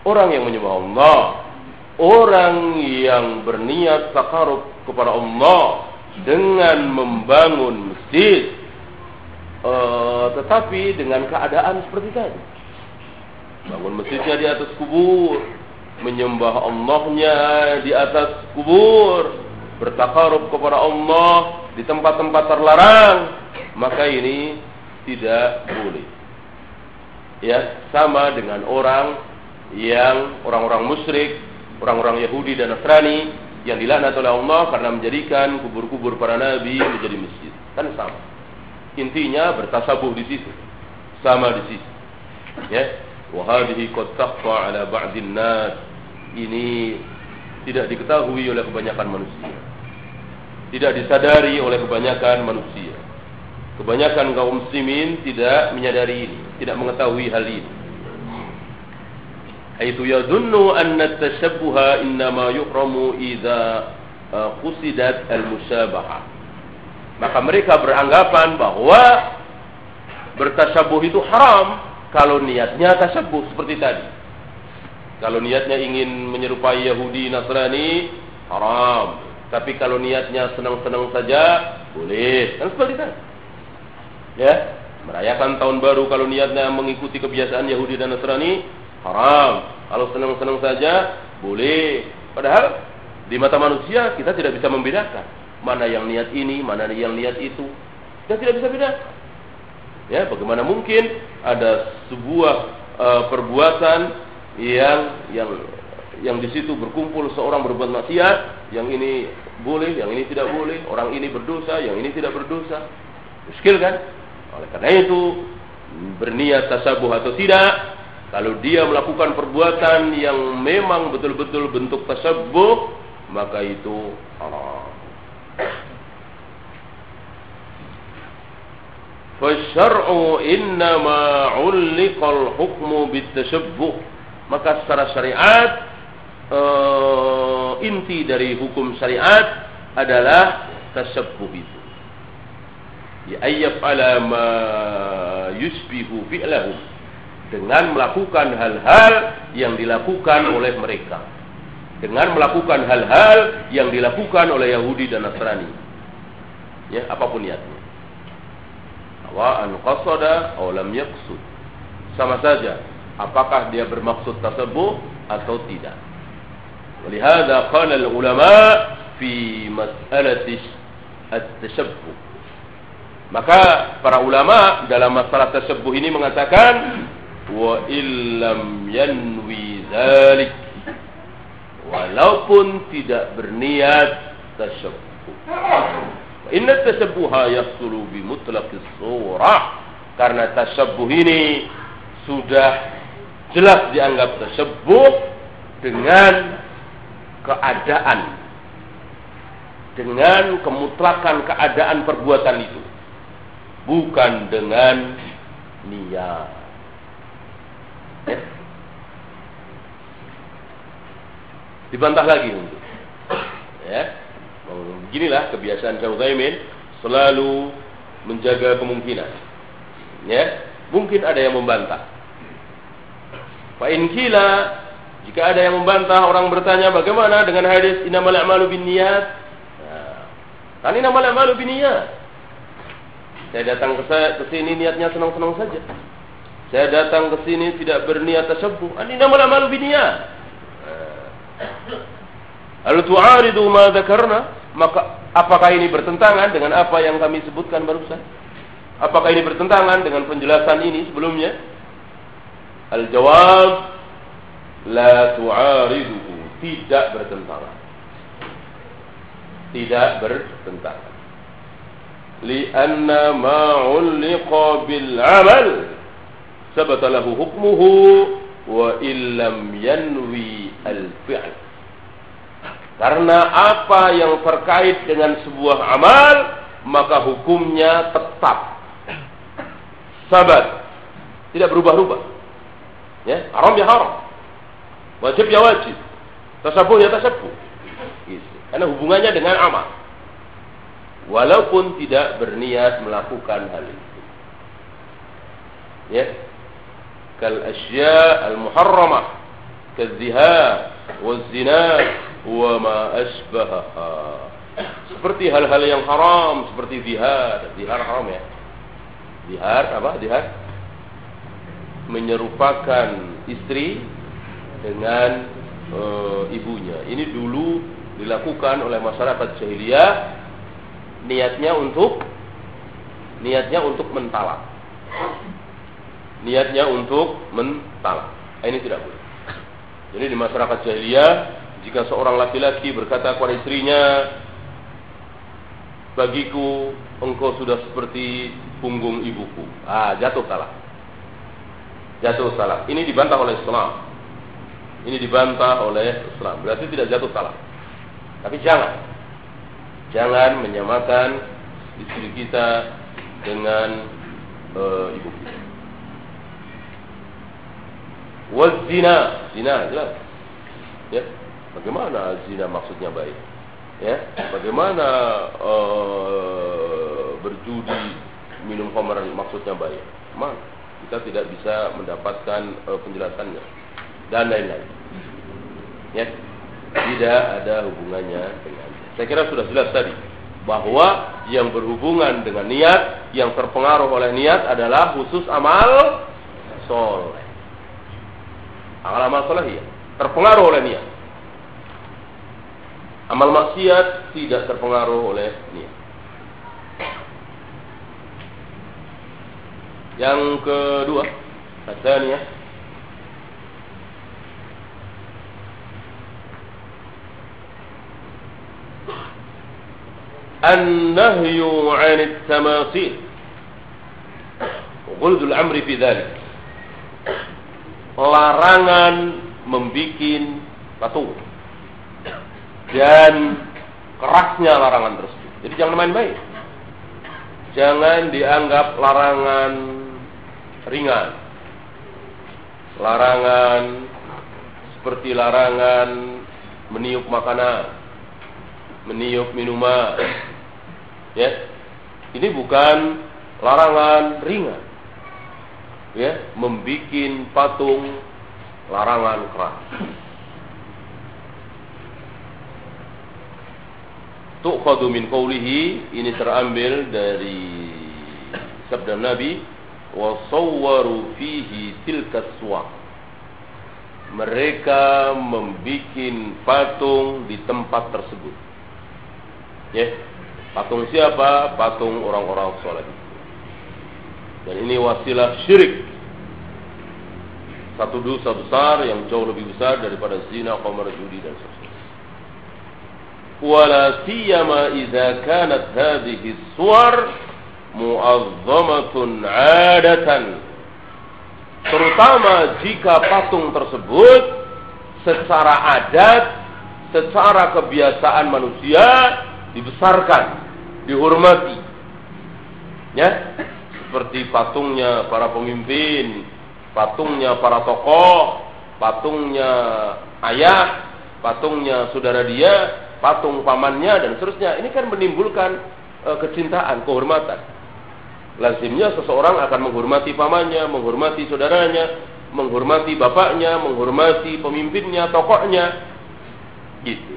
Orang yang menyembah Allah, orang yang berniat takarub kepada Allah dengan membangun masjid, uh, tetapi dengan keadaan seperti tadi. Bangun masjidnya di atas kubur, menyembah Allahnya di atas kubur, bertakarub kepada Allah di tempat-tempat terlarang, maka ini tidak boleh. Ya, sama dengan orang yang orang-orang musyrik, orang-orang Yahudi dan Nasrani yang dilaknat oleh Allah karena menjadikan kubur-kubur para nabi menjadi masjid. Kan sama. Intinya bertasabuh di situ. Sama di situ. Ya. Wa qad ala ba'din nas. Ini tidak diketahui oleh kebanyakan manusia. tidak disadari oleh kebanyakan manusia. Kebanyakan kaum muslimin tidak menyadari ini, tidak mengetahui hal ini. Aitu yadunnu anna tashabbuha innama yuhramu idza uh, qusidat al-musyabahah. Maka mereka beranggapan bahwa bertasabuh itu haram kalau niatnya tasabuh seperti tadi. Kalau niatnya ingin menyerupai Yahudi Nasrani haram. Tapi kalau niatnya senang-senang saja boleh. Kan seperti tadi. Ya, merayakan tahun baru kalau niatnya mengikuti kebiasaan Yahudi dan Nasrani haram. Kalau senang-senang saja boleh. Padahal di mata manusia kita tidak bisa membedakan mana yang niat ini, mana yang niat itu. Kita tidak bisa bedakan. Ya, bagaimana mungkin ada sebuah uh, perbuatan yang yang yang di situ berkumpul seorang berbuat maksiat, yang ini boleh, yang ini tidak boleh, orang ini berdosa, yang ini tidak berdosa. Muskil kan? Oleh karena itu, berniat tasabuh atau tidak, kalau dia melakukan perbuatan yang memang betul-betul bentuk tasabuh, maka itu haram. Fasyar'u innama 'ulliqal hukmu bitashabbuh. Maka secara syariat uh, inti dari hukum syariat adalah tasabbuh itu. Ya ayyaf ala ma yusbihu fi'lahu dengan melakukan hal-hal yang dilakukan oleh mereka. Dengan melakukan hal-hal yang dilakukan oleh Yahudi dan Nasrani. Ya, apa pun niatnya sawa'an qasada aw lam yaqsud. Sama saja apakah dia bermaksud tersebut atau tidak. Walihada qala ulama fi mas'alati at-tashabbuh. Maka para ulama dalam masalah tersebut ini mengatakan wa illam yanwi dzalik walaupun tidak berniat tashabbuh Inna tasabbuha yahsulu bi mutlaqis surah. Karena tasabbuh ini sudah jelas dianggap tasabbuh dengan keadaan. Dengan kemutlakan keadaan perbuatan itu bukan dengan niat dibantah lagi untuk ya beginilah kebiasaan Syekh Utsaimin selalu menjaga kemungkinan. Ya, mungkin ada yang membantah. Fa in jika ada yang membantah orang bertanya bagaimana dengan hadis innamal a'malu binniyat? Nah, kan a'malu. Saya datang ke saya ke sini niatnya senang-senang saja. Saya datang ke sini tidak berniat tasabbuh. An innamal a'malu binniyat. Nah. Al tu'aridu ma dzakarna? Maka apakah ini bertentangan dengan apa yang kami sebutkan barusan? Apakah ini bertentangan dengan penjelasan ini sebelumnya? Al jawab la tu'aridu tidak bertentangan. Tidak bertentangan. 'Ulliqa bil 'amal sabata lahu hukmuhu wa illam yanwi al fi'l karena apa yang terkait dengan sebuah amal, maka hukumnya tetap. Sabat. Tidak berubah-ubah. Ya, haram ya haram. Wajib ya wajib. Tasabuh ya tasabuh. Gitu. Karena hubungannya dengan amal. Walaupun tidak berniat melakukan hal itu. Ya. Kal asya al muharramah. Kal zihar. Wal zina wa ma asbahaha. Seperti hal-hal yang haram, seperti zihar. Zihar haram ya. Zihar apa? Zihar menyerupakan istri dengan e, ibunya. Ini dulu dilakukan oleh masyarakat jahiliyah niatnya untuk niatnya untuk mentalak. Niatnya untuk mentalak. Ini tidak boleh. Jadi di masyarakat jahiliyah jika seorang laki-laki berkata kepada istrinya, bagiku engkau sudah seperti punggung ibuku. Ah, jatuh salah. Jatuh salah. Ini dibantah oleh Islam. Ini dibantah oleh Islam. Berarti tidak jatuh salah. Tapi jangan. Jangan menyamakan istri kita dengan uh, ibu kita. Wazina, zina jelas. Ya, bagaimana zina maksudnya baik? Ya, bagaimana uh, berjudi, minum khamar maksudnya baik? Mana? Kita tidak bisa mendapatkan uh, penjelasannya dan lain-lain. Ya, tidak ada hubungannya dengan. Saya kira sudah jelas tadi bahwa yang berhubungan dengan niat, yang terpengaruh oleh niat adalah khusus amal soleh. Amal amal soleh ya, terpengaruh oleh niat. Amal maksiat tidak terpengaruh oleh niat. Yang kedua, ya. النهي عن التماثيل وغلد الأمر في ذلك larangan membikin patung dan kerasnya larangan tersebut. Jadi jangan main-main. Jangan dianggap larangan ringan. Larangan seperti larangan meniup makanan, meniup minuman. Ya. Ini bukan larangan ringan ya membikin patung larangan keras. Tu'khadu min qawlihi ini terambil dari sabda Nabi wa sawwaru fihi tilka suwar. Mereka membikin patung di tempat tersebut. Ya. Patung siapa? Patung orang-orang soleh. Dan ini wasilah syirik. Satu dosa besar yang jauh lebih besar daripada zina, qamar, judi dan seterusnya. Wala siyama idza kanat hadhihi suwar mu'azzamatun 'adatan. Terutama jika patung tersebut secara adat, secara kebiasaan manusia dibesarkan, dihormati. Ya, seperti patungnya para pemimpin, patungnya para tokoh, patungnya ayah, patungnya saudara dia, patung pamannya dan seterusnya. Ini kan menimbulkan e, kecintaan, kehormatan. Lazimnya seseorang akan menghormati pamannya, menghormati saudaranya, menghormati bapaknya, menghormati pemimpinnya, tokohnya. Gitu.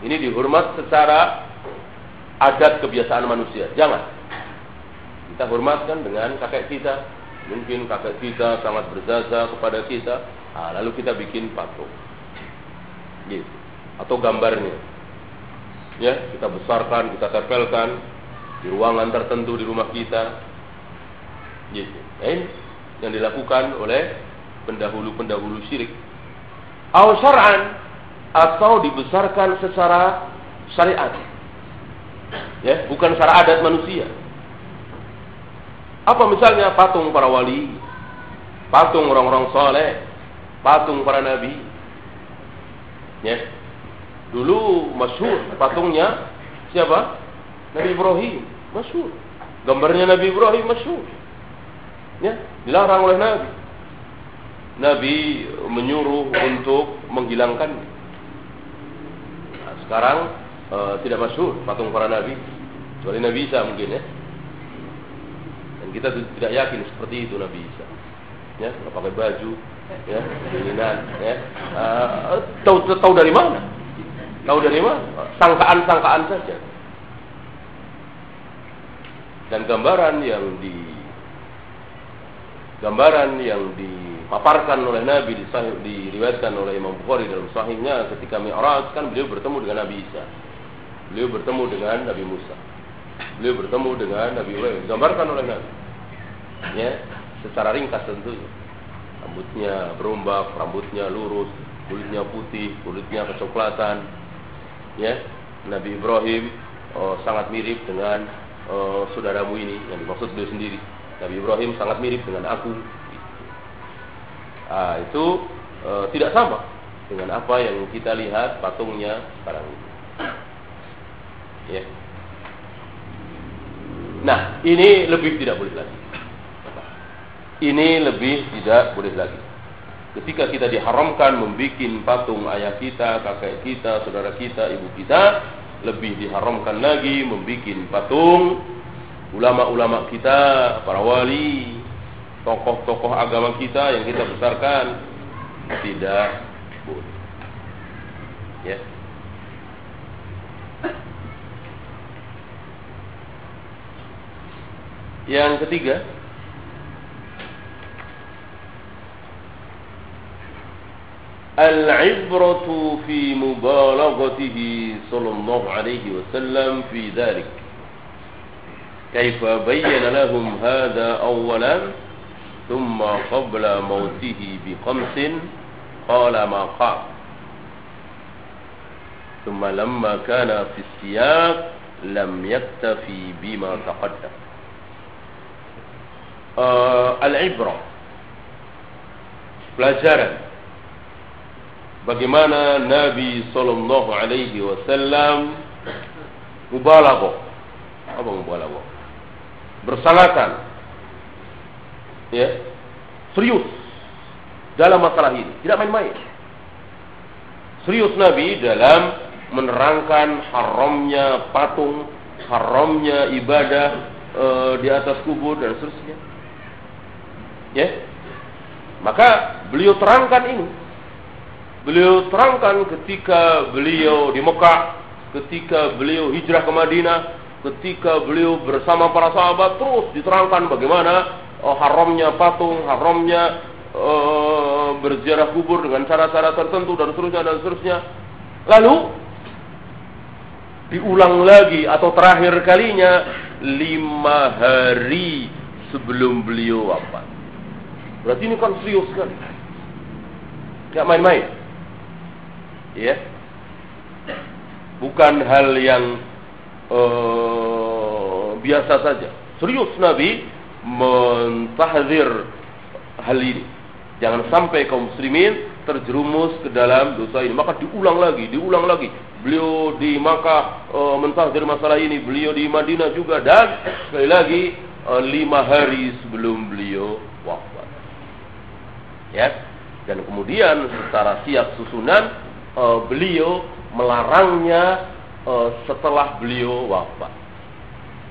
Ini dihormat secara adat kebiasaan manusia. Jangan. Kita hormatkan dengan kakek kita. Mungkin kakek kita sangat berjasa kepada kita. Nah, lalu kita bikin patung. Gitu. Atau gambarnya. Ya, kita besarkan, kita tempelkan di ruangan tertentu di rumah kita. Gitu. Nah, ini yang dilakukan oleh pendahulu-pendahulu syirik. Atau dibesarkan secara syariat. Ya, bukan secara adat manusia. Apa misalnya patung para wali, patung orang-orang soleh, patung para nabi. Ya. Dulu masyhur patungnya siapa? Nabi Ibrahim, masyhur. Gambarnya Nabi Ibrahim masyhur. Ya, dilarang oleh Nabi. Nabi menyuruh untuk menghilangkan. Nah, sekarang uh, tidak masyhur patung para nabi, kecuali Nabi Isa mungkin ya. Dan kita tidak yakin seperti itu Nabi Isa. Ya, nggak pakai baju, ya, keinginan, ya. Uh, tahu tahu dari mana? Tahu dari mana? Sangkaan-sangkaan saja. Dan gambaran yang di gambaran yang dipaparkan oleh Nabi di sahih, diriwayatkan oleh Imam Bukhari dalam sahihnya ketika Mi'raj kan beliau bertemu dengan Nabi Isa. Beliau bertemu dengan Nabi Musa. Beliau bertemu dengan Nabi Ibrahim, digambarkan oleh Nabi. Ya, secara ringkas tentunya. Rambutnya berombak, rambutnya lurus, kulitnya putih, kulitnya kecoklatan. Ya, Nabi Ibrahim oh, sangat mirip dengan oh, saudaramu ini yang dimaksud beliau sendiri. Nabi Ibrahim sangat mirip dengan aku. Ah, itu uh, tidak sama dengan apa yang kita lihat patungnya sekarang ini. Ya. Nah, ini lebih tidak boleh lagi. Ini lebih tidak boleh lagi. Ketika kita diharamkan membuat patung ayah kita, kakek kita, saudara kita, ibu kita, lebih diharamkan lagi membuat patung ulama-ulama kita, para wali, tokoh-tokoh agama kita yang kita besarkan tidak boleh. Ya. Yang ketiga, العبرة في مبالغته صلى الله عليه وسلم في ذلك كيف بين لهم هذا أولا ثم قبل موته بخمس قال ما قال ثم لما كان في السياق لم يكتفي بما تقدم uh, al-ibrah pelajaran. Bagaimana Nabi sallallahu alaihi wasallam mubalaghah. Apa mubalaghah? Bersangatan ya. Serius. Dalam masalah ini. Tidak main-main. Serius Nabi dalam menerangkan haramnya patung haramnya ibadah e, di atas kubur dan seterusnya Ya. Maka beliau terangkan ini. Beliau terangkan ketika beliau di Mekah, ketika beliau hijrah ke Madinah, ketika beliau bersama para sahabat terus diterangkan bagaimana oh, haramnya patung, haramnya uh, berziarah kubur dengan cara-cara tertentu dan seterusnya dan seterusnya. Lalu diulang lagi atau terakhir kalinya lima hari sebelum beliau wafat. Berarti ini kan serius kan? Tidak main-main. Ya. Bukan hal yang uh, biasa saja. Serius Nabi mentahzir hal ini. Jangan sampai kaum muslimin terjerumus ke dalam dosa ini. Maka diulang lagi, diulang lagi. Beliau di Makkah e, mentahzir masalah ini. Beliau di Madinah juga. Dan sekali lagi e, lima hari sebelum beliau ya. Dan kemudian secara siap susunan uh, beliau melarangnya uh, setelah beliau wafat.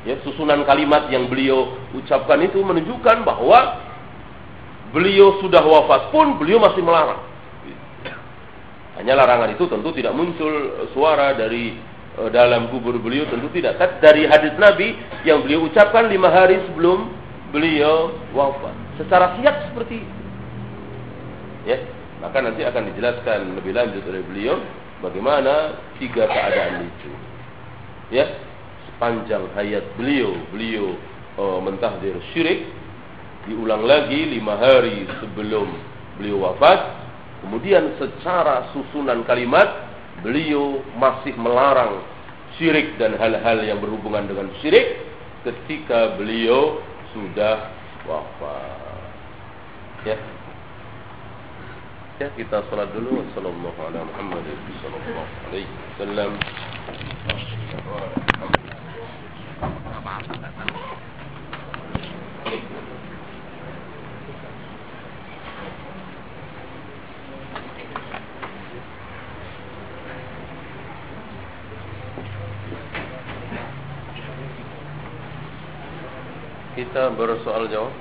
Ya susunan kalimat yang beliau ucapkan itu menunjukkan bahwa beliau sudah wafat pun beliau masih melarang. Hanya larangan itu tentu tidak muncul suara dari uh, dalam kubur beliau tentu tidak. Dari hadis Nabi yang beliau ucapkan lima hari sebelum beliau wafat. Secara siap seperti itu ya. Maka nanti akan dijelaskan lebih lanjut oleh beliau bagaimana tiga keadaan itu. Ya. Sepanjang hayat beliau beliau uh, mentahdir syirik diulang lagi lima hari sebelum beliau wafat kemudian secara susunan kalimat beliau masih melarang syirik dan hal-hal yang berhubungan dengan syirik ketika beliau sudah wafat. Ya Ya, kita salat dulu. Wassalamualaikum warahmatullahi wabarakatuh. Kita bersoal jawab.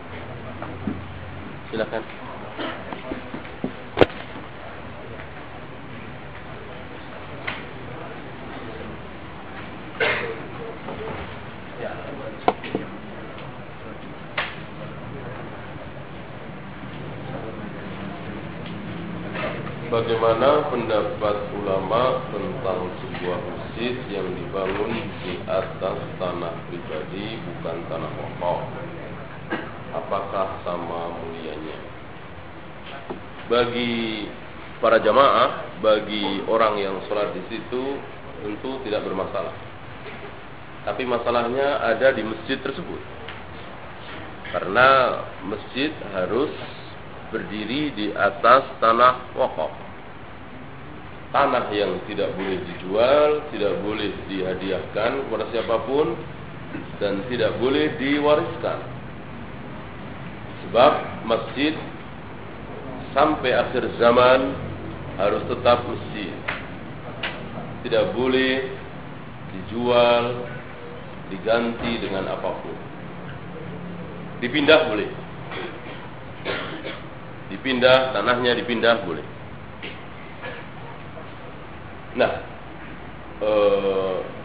Silakan. Bagaimana pendapat ulama tentang sebuah masjid yang dibangun di atas tanah pribadi bukan tanah wakaf? Apakah sama mulianya? Bagi para jamaah, bagi orang yang sholat di situ tentu tidak bermasalah. Tapi masalahnya ada di masjid tersebut. Karena masjid harus berdiri di atas tanah wakaf tanah yang tidak boleh dijual, tidak boleh dihadiahkan kepada siapa pun dan tidak boleh diwariskan. Sebab masjid sampai akhir zaman harus tetap masjid. Tidak boleh dijual, diganti dengan apa pun. Dipindah boleh. Dipindah, tanahnya dipindah boleh. Nah, e,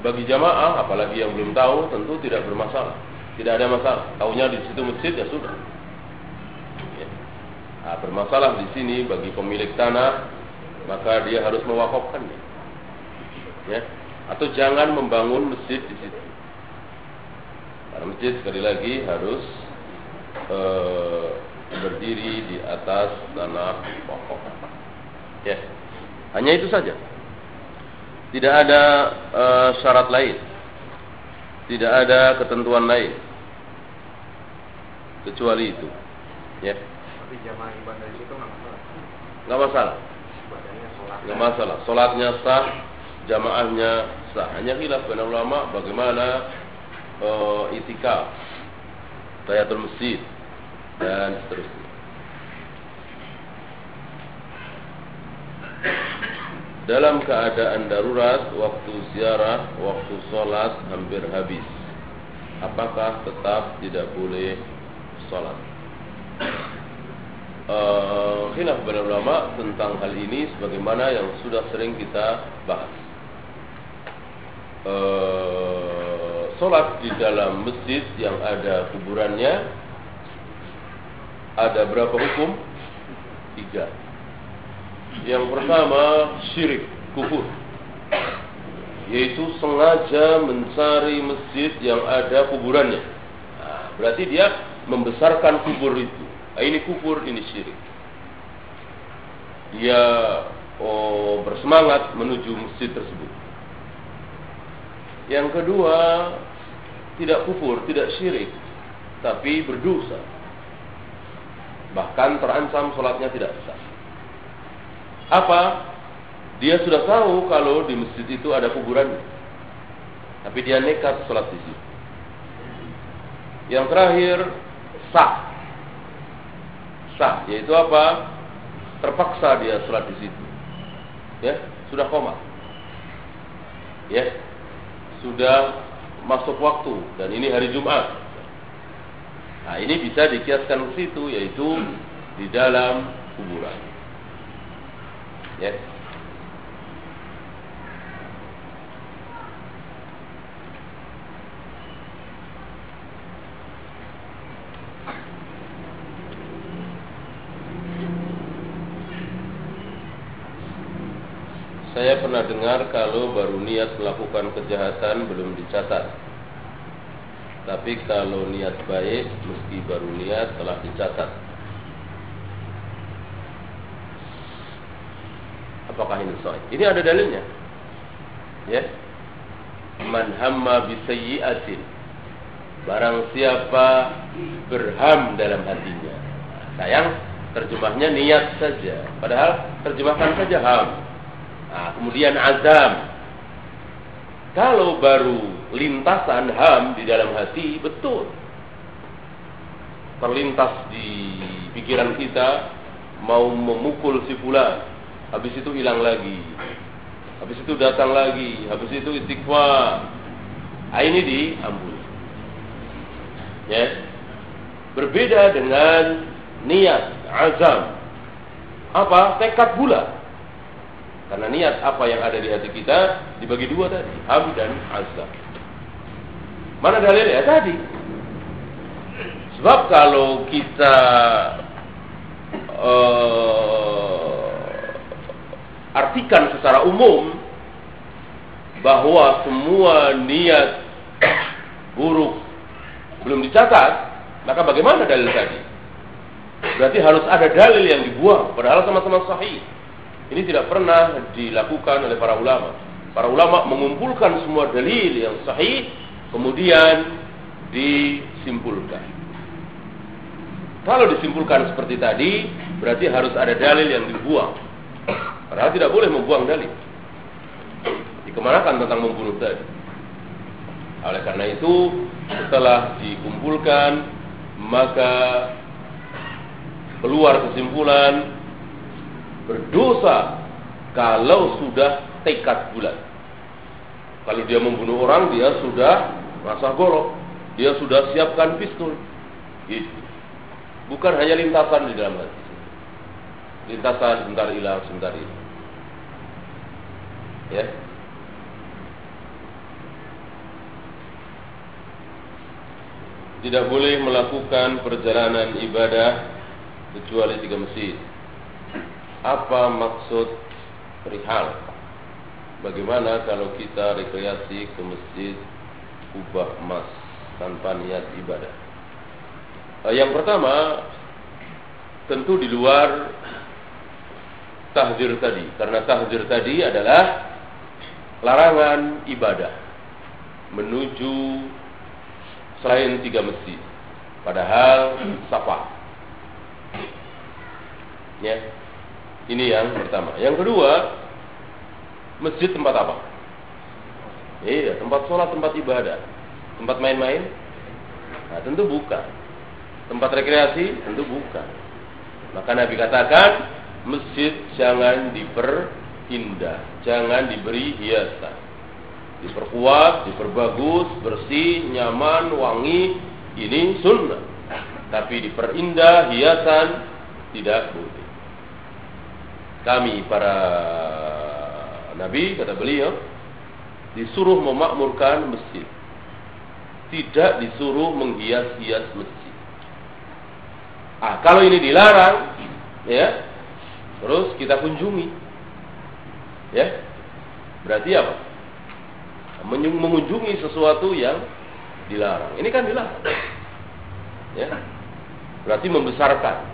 bagi jamaah, apalagi yang belum tahu, tentu tidak bermasalah. Tidak ada masalah. Tahunya di situ masjid ya sudah. Ya. Nah, bermasalah di sini bagi pemilik tanah, maka dia harus mewakafkannya. Ya. Atau jangan membangun masjid di situ. Karena masjid sekali lagi harus e, berdiri di atas tanah pokok. Ya. Hanya itu saja. Tidak ada uh, syarat lain. Tidak ada ketentuan lain. Kecuali itu. Ya. Tapi jamaah ibadah itu nggak masalah. Nggak masalah. Nggak masalah. Sholatnya sah, jamaahnya sah. Hanya khilaf dengan ulama bagaimana uh, itikaf, tayatul masjid dan seterusnya. dalam keadaan darurat waktu ziarah, waktu sholat hampir habis. Apakah tetap tidak boleh sholat? Uh, khilaf para ulama tentang hal ini sebagaimana yang sudah sering kita bahas. Uh, sholat di dalam masjid yang ada kuburannya ada berapa hukum? Tiga yang pertama syirik, kufur. Yaitu sengaja mencari masjid yang ada kuburannya. Nah, berarti dia membesarkan kubur itu. Nah, ini kufur, ini syirik. Dia oh, bersemangat menuju masjid tersebut. Yang kedua, tidak kufur, tidak syirik, tapi berdosa. Bahkan terancam sholatnya tidak sah. Apa? Dia sudah tahu kalau di masjid itu ada kuburan. Tapi dia nekat sholat di situ. Yang terakhir, sah. Sah, yaitu apa? Terpaksa dia sholat di situ. Ya, sudah koma. Ya, sudah masuk waktu dan ini hari Jumat. Nah, ini bisa dikiaskan ke situ yaitu di dalam kuburan. Ya. Saya pernah dengar kalau baru niat melakukan kejahatan belum dicatat. Tapi kalau niat baik meski baru niat telah dicatat. apakah ini sahih? Ini ada dalilnya. Ya. Man hamma bisayyi'atin. Barang siapa berham dalam hatinya. Sayang, terjemahnya niat saja. Padahal terjemahkan saja ham. Nah, kemudian azam. Kalau baru lintasan ham di dalam hati, betul. Terlintas di pikiran kita mau memukul si fulan habis itu hilang lagi, habis itu datang lagi, habis itu istighfar. Nah, ini diampuni. Ya. Berbeda dengan niat, azam. Apa? Tekad bulat. Karena niat apa yang ada di hati kita dibagi dua tadi, ham dan azam. Mana dalilnya? Tadi. Sebab kalau kita uh, artikan secara umum bahwa semua niat buruk belum dicatat, maka bagaimana dalil tadi? Berarti harus ada dalil yang dibuang, padahal sama-sama sahih. Ini tidak pernah dilakukan oleh para ulama. Para ulama mengumpulkan semua dalil yang sahih, kemudian disimpulkan. Kalau disimpulkan seperti tadi, berarti harus ada dalil yang dibuang. Padahal tidak boleh membuang dalil. Dikemanakan tentang membunuh tadi. Oleh karena itu, setelah dikumpulkan maka keluar kesimpulan berdosa kalau sudah tekad bulat. Kalau dia membunuh orang, dia sudah rasa golok. Dia sudah siapkan pistol. Gitu. Bukan hanya lintasan di dalam hati. Lintasan sebentar hilang, sebentar hilang. Ya. Tidak boleh melakukan perjalanan ibadah kecuali tiga masjid. Apa maksud perihal? Bagaimana kalau kita rekreasi ke masjid Kubah Emas tanpa niat ibadah? Eh, yang pertama, tentu di luar tahzir tadi. Karena tahzir tadi adalah larangan ibadah menuju selain tiga masjid. Padahal safa. Ya. Ini yang pertama. Yang kedua, masjid tempat apa? Iya, tempat sholat, tempat ibadah. Tempat main-main? Nah, tentu bukan. Tempat rekreasi? Tentu bukan. Maka Nabi katakan, masjid jangan diperindah, jangan diberi hiasan. Diperkuat, diperbagus, bersih, nyaman, wangi, ini sunnah. Tapi diperindah, hiasan, tidak boleh. Kami para Nabi, kata beliau, disuruh memakmurkan masjid. Tidak disuruh menghias-hias masjid. Ah, kalau ini dilarang, ya, terus kita kunjungi, ya, berarti apa? Mengunjungi sesuatu yang dilarang. Ini kan dilarang, ya, berarti membesarkan.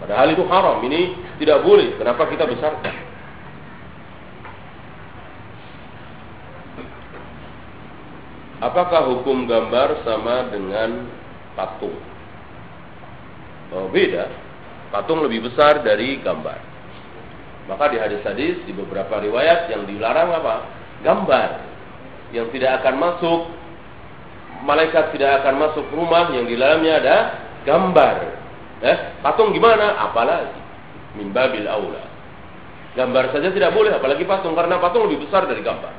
Padahal itu haram. Ini tidak boleh. Kenapa kita besarkan? Apakah hukum gambar sama dengan patung? Oh, beda. Patung lebih besar dari gambar. Maka di hadis-hadis di beberapa riwayat yang dilarang apa? Gambar. Yang tidak akan masuk malaikat tidak akan masuk rumah yang di dalamnya ada gambar. Eh, patung gimana? Apalagi mimbabil aula. Gambar saja tidak boleh, apalagi patung karena patung lebih besar dari gambar.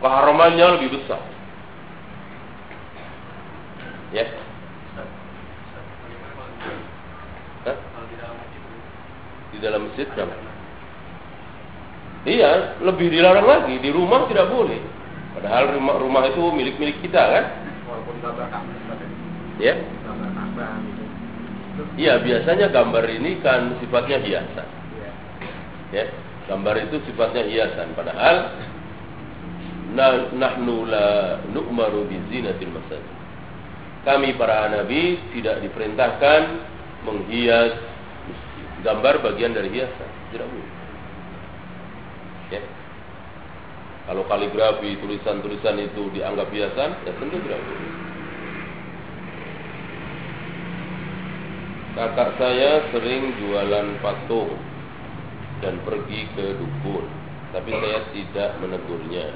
Keharamannya lebih besar. Ya. Hah? Di dalam masjid berapa? Iya, lebih dilarang lagi. Di rumah tidak boleh. Padahal rumah, rumah itu milik-milik kita kan? Walaupun gambar Ya. Iya, biasanya gambar ini kan sifatnya hiasan. Ya, gambar itu sifatnya hiasan. Padahal nah, nahnu la nu'maru bi zinatil masajid. Kami para nabi tidak diperintahkan menghias. Gambar bagian dari hiasan, tidak boleh. Ya. Kalau kaligrafi, tulisan-tulisan itu dianggap hiasan, ya tentu tidak boleh. Kakak saya sering jualan patung dan pergi ke dukun, tapi saya tidak menegurnya.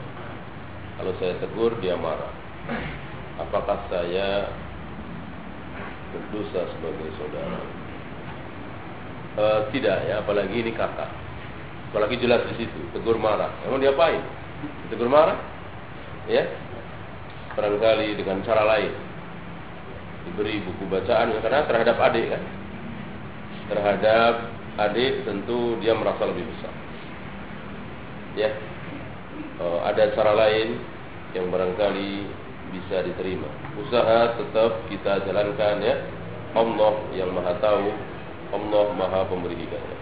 Kalau saya tegur dia marah. Apakah saya berdosa sebagai saudara? E, tidak ya, apalagi ini kakak. Apalagi jelas di situ, tegur marah. Emang diapain? Tegur marah? Ya, barangkali dengan cara lain diberi buku bacaan karena terhadap adik kan. Terhadap adik tentu dia merasa lebih besar. Ya. Oh, ada cara lain yang barangkali bisa diterima. Usaha tetap kita jalankan ya. Allah yang maha tahu Allah maha pemberi hidayah.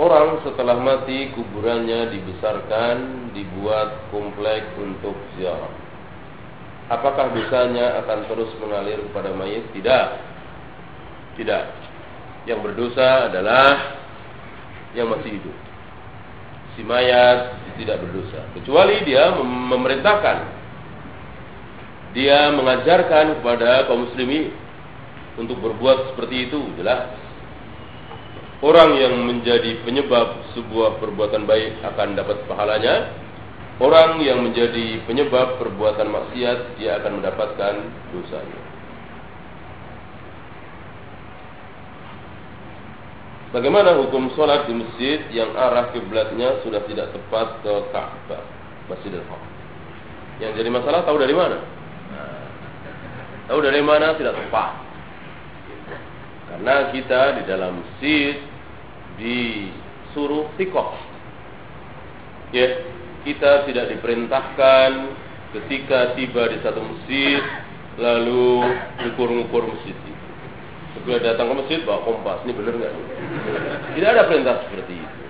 Orang setelah mati kuburannya dibesarkan, dibuat komplek untuk ziarah. Apakah dosanya akan terus mengalir kepada mayit? Tidak. Tidak. Yang berdosa adalah yang masih hidup. Si mayat tidak berdosa. Kecuali dia mem memerintahkan. Dia mengajarkan kepada kaum muslimin untuk berbuat seperti itu. Jelas. Orang yang menjadi penyebab sebuah perbuatan baik akan dapat pahalanya. Orang yang menjadi penyebab perbuatan maksiat dia akan mendapatkan dosanya. Bagaimana hukum sholat di masjid yang arah kiblatnya sudah tidak tepat ke Ka'bah, Masjidil Haram? Yang jadi masalah tahu dari mana? Tahu dari mana tidak tepat? Karena kita di dalam masjid disuruh tikoh. Ya, kita tidak diperintahkan ketika tiba di satu masjid lalu ukur-ukur masjid itu. Datang ke masjid bawa kompas, ini benar nggak? Tidak ada perintah seperti itu.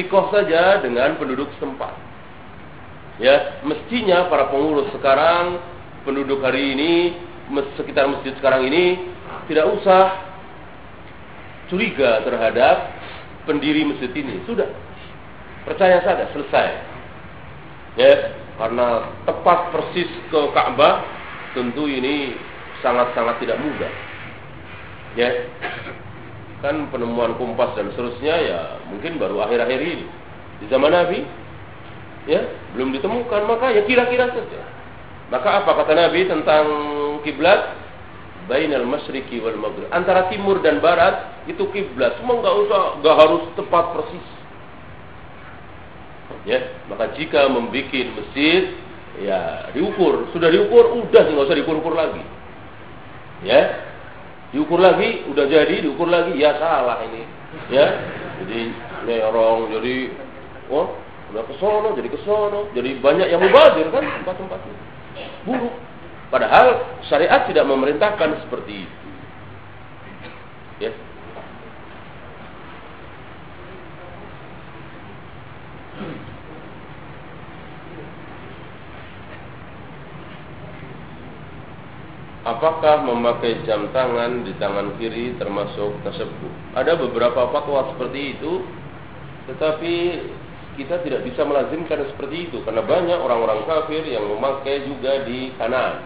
Tikoh saja dengan penduduk setempat. Ya, mestinya para pengurus sekarang, penduduk hari ini, sekitar masjid sekarang ini tidak usah curiga terhadap pendiri masjid ini. Sudah. Percaya saja, selesai ya karena tepat persis ke Ka'bah tentu ini sangat-sangat tidak mudah. Ya kan penemuan kompas dan seterusnya ya mungkin baru akhir-akhir ini. Di zaman Nabi ya belum ditemukan maka ya kira-kira saja. Maka apa kata Nabi tentang kiblat? Bainal masyriqi wal maghrib. Antara timur dan barat itu kiblat. Semua nggak usah nggak harus tepat persis ya maka jika membuat masjid ya diukur. Sudah diukur udah nggak usah diukur-ukur lagi. Ya diukur lagi udah jadi diukur lagi. Ya salah ini. Ya jadi nerong jadi oh udah ke sono jadi ke sono. Jadi banyak yang mubazir kan tempat-tempat buruk. Padahal syariat tidak memerintahkan seperti itu. Ya Apakah memakai jam tangan di tangan kiri termasuk tersebut? Ada beberapa fatwa seperti itu, tetapi kita tidak bisa melazimkan seperti itu karena banyak orang-orang kafir yang memakai juga di kanan.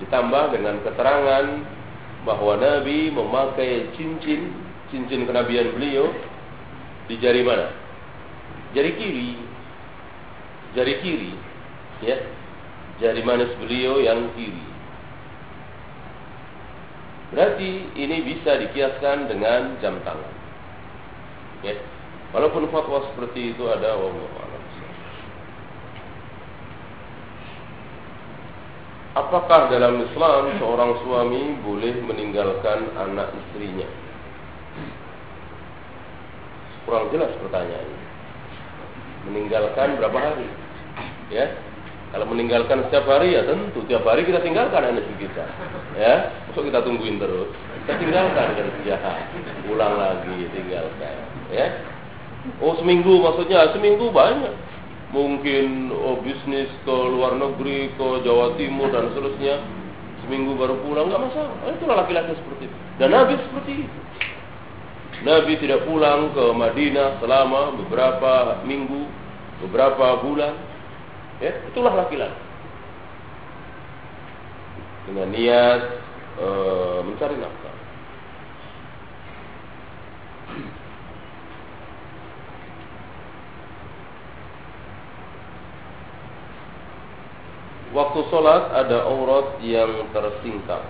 Ditambah dengan keterangan bahwa Nabi memakai cincin, cincin kenabian beliau di jari mana? Jari kiri. Jari kiri, ya. Jari manis beliau yang kiri. Berarti ini bisa dikiaskan dengan jam tangan. Ya. Walaupun fatwa seperti itu ada wallahu Apakah dalam Islam seorang suami boleh meninggalkan anak istrinya? Kurang jelas pertanyaannya. Meninggalkan berapa hari? Ya, kalau meninggalkan setiap hari ya tentu tiap hari kita tinggalkan anak kita. Ya, masuk kita tungguin terus. Kita tinggalkan dengan jahat. Ulang lagi tinggalkan. Ya. Oh seminggu maksudnya seminggu banyak. Mungkin oh bisnis ke luar negeri, ke Jawa Timur dan seterusnya. Seminggu baru pulang nggak masalah. Oh, itulah laki-laki seperti itu. Dan Nabi seperti itu. Nabi tidak pulang ke Madinah selama beberapa minggu, beberapa bulan, Ya, itulah laki-laki. Dengan niat e, mencari nafkah. Waktu sholat ada aurat yang tersingkap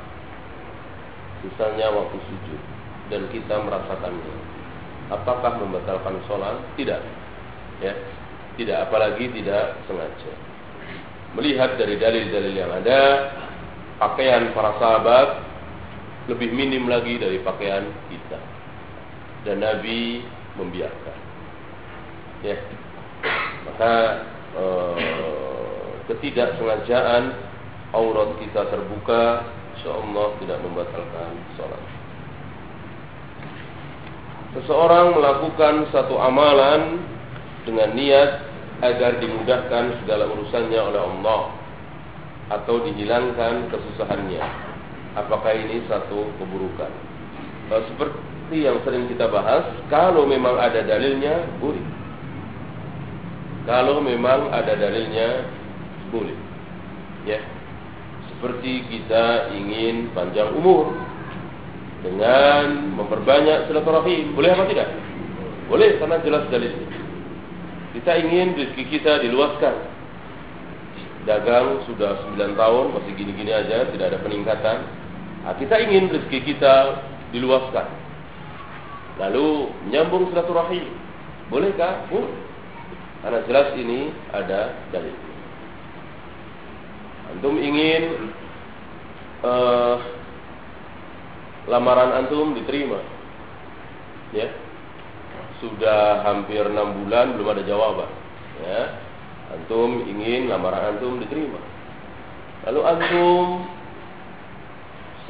Misalnya waktu sujud Dan kita merasakannya Apakah membatalkan sholat? Tidak Ya, tidak apalagi tidak sengaja. Melihat dari dalil-dalil yang ada, pakaian para sahabat lebih minim lagi dari pakaian kita. Dan Nabi membiarkan. Ya. Maka eh, ketidaksengajaan aurat kita terbuka, insyaallah tidak membatalkan sholat. Seseorang melakukan satu amalan dengan niat agar dimudahkan segala urusannya oleh Allah atau dihilangkan kesusahannya. Apakah ini satu keburukan? Eh, seperti yang sering kita bahas, kalau memang ada dalilnya, boleh. Kalau memang ada dalilnya, boleh. Ya. Seperti kita ingin panjang umur dengan memperbanyak silaturahim, boleh apa tidak? Boleh karena jelas dalilnya. Kita ingin rezeki kita diluaskan dagang sudah 9 tahun masih gini-gini aja, tidak ada peningkatan. Nah, kita ingin rezeki kita diluaskan. Lalu menyambung silaturahim. Bolehkah? Boleh. Karena jelas ini ada dalil. Antum ingin uh, lamaran antum diterima, ya? Sudah hampir enam bulan belum ada jawaban, ya? Antum ingin lamaran antum diterima. Lalu antum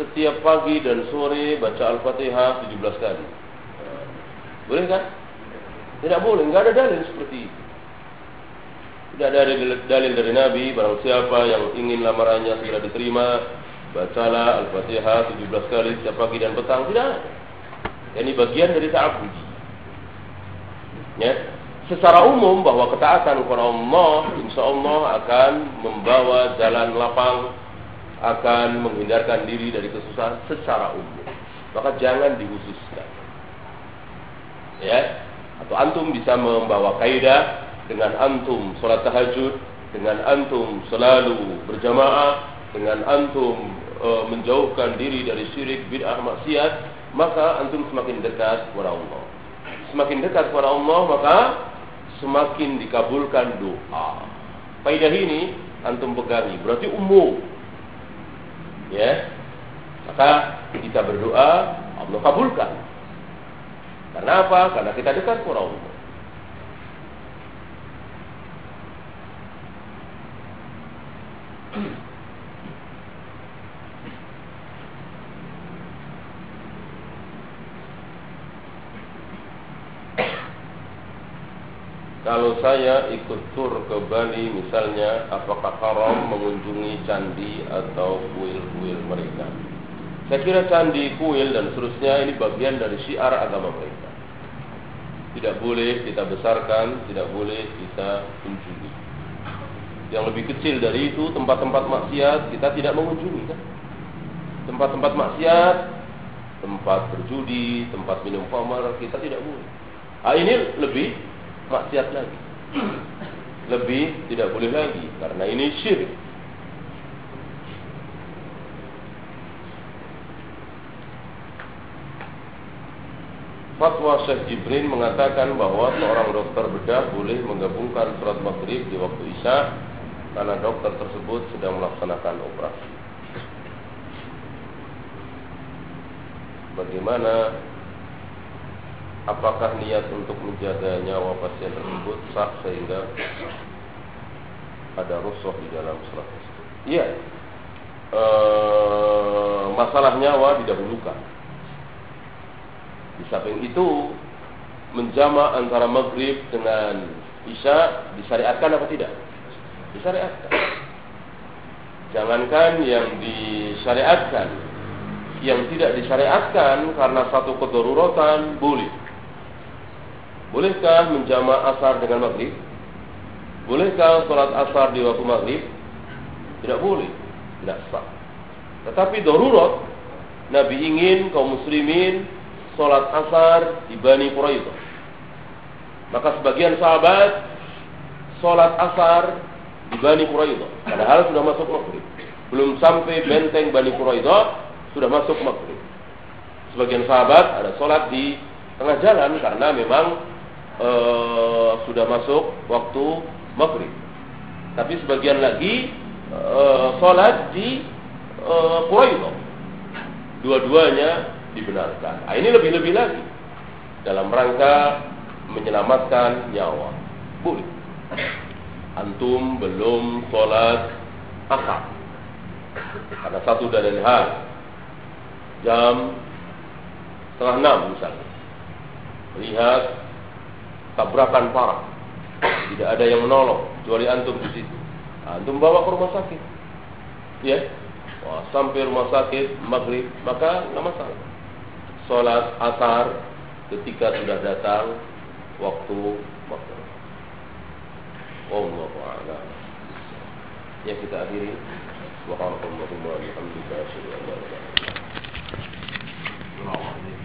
setiap pagi dan sore baca Al-Fatihah 17 kali. Boleh kan? Tidak boleh, enggak ada dalil seperti itu. Tidak ada dalil dari Nabi Barang siapa yang ingin lamarannya segera diterima Bacalah Al-Fatihah 17 kali setiap pagi dan petang Tidak ada Ini bagian dari ta'abudi ya. Secara umum bahwa ketaatan kepada Allah Insya Allah akan membawa jalan lapang Akan menghindarkan diri dari kesusahan secara umum Maka jangan dikhususkan Ya Atau antum bisa membawa kaidah dengan antum sholat tahajud, dengan antum selalu berjamaah, dengan antum e, menjauhkan diri dari syirik, bid'ah, maksiat, maka antum semakin dekat kepada Allah. Semakin dekat kepada Allah, maka semakin dikabulkan doa. Faidah ini antum pegangi, berarti umum. Ya. Maka kita berdoa, Allah kabulkan. Karena apa? Karena kita dekat kepada Allah. Kalau saya ikut tur ke Bali misalnya, apakah haram mengunjungi candi atau kuil-kuil mereka? Saya kira candi, kuil dan seterusnya ini bagian dari syiar agama mereka. Tidak boleh kita besarkan, tidak boleh kita kunjungi yang lebih kecil dari itu tempat-tempat maksiat kita tidak mengunjungi kan tempat-tempat maksiat tempat berjudi tempat minum khamar kita tidak boleh ah ini lebih maksiat lagi lebih tidak boleh lagi karena ini syirik Fatwa Syekh Jibrin mengatakan bahwa seorang dokter bedah boleh menggabungkan surat maghrib di waktu isya karena dokter tersebut sedang melaksanakan operasi. Bagaimana apakah niat untuk menjaga nyawa pasien tersebut sah sehingga ada rusuh di dalam surat tersebut? Iya. E, masalah nyawa didahulukan. Di samping itu menjama antara maghrib dengan isya disyariatkan apa tidak? disyariatkan. Jangankan yang disyariatkan, yang tidak disyariatkan karena satu kedaruratan boleh. Bolehkah menjama asar dengan maghrib? Bolehkah sholat asar di waktu maghrib? Tidak boleh, tidak sah. Tetapi darurat, Nabi ingin kaum muslimin sholat asar di Bani Quraidah. Maka sebagian sahabat sholat asar di Bani Quraidah. Padahal sudah masuk maghrib. Belum sampai benteng Bani Quraidah sudah masuk maghrib. Sebagian sahabat ada sholat di tengah jalan karena memang e, sudah masuk waktu maghrib. Tapi sebagian lagi e, sholat di e. Dua-duanya dibenarkan. Nah, ini lebih-lebih lagi dalam rangka menyelamatkan nyawa. Boleh antum belum sholat asar. Ada satu dan lain hal. Jam setengah enam misalnya. Lihat tabrakan parah. Tidak ada yang menolong kecuali antum di situ. Antum bawa ke rumah sakit. Ya. Wah, sampai rumah sakit maghrib maka nggak masalah. Sholat asar ketika sudah datang waktu maghrib. Wallahu a'lam. Ya kita akhiri. Subhanallah wa bihamdika asyhadu an la ilaha illa anta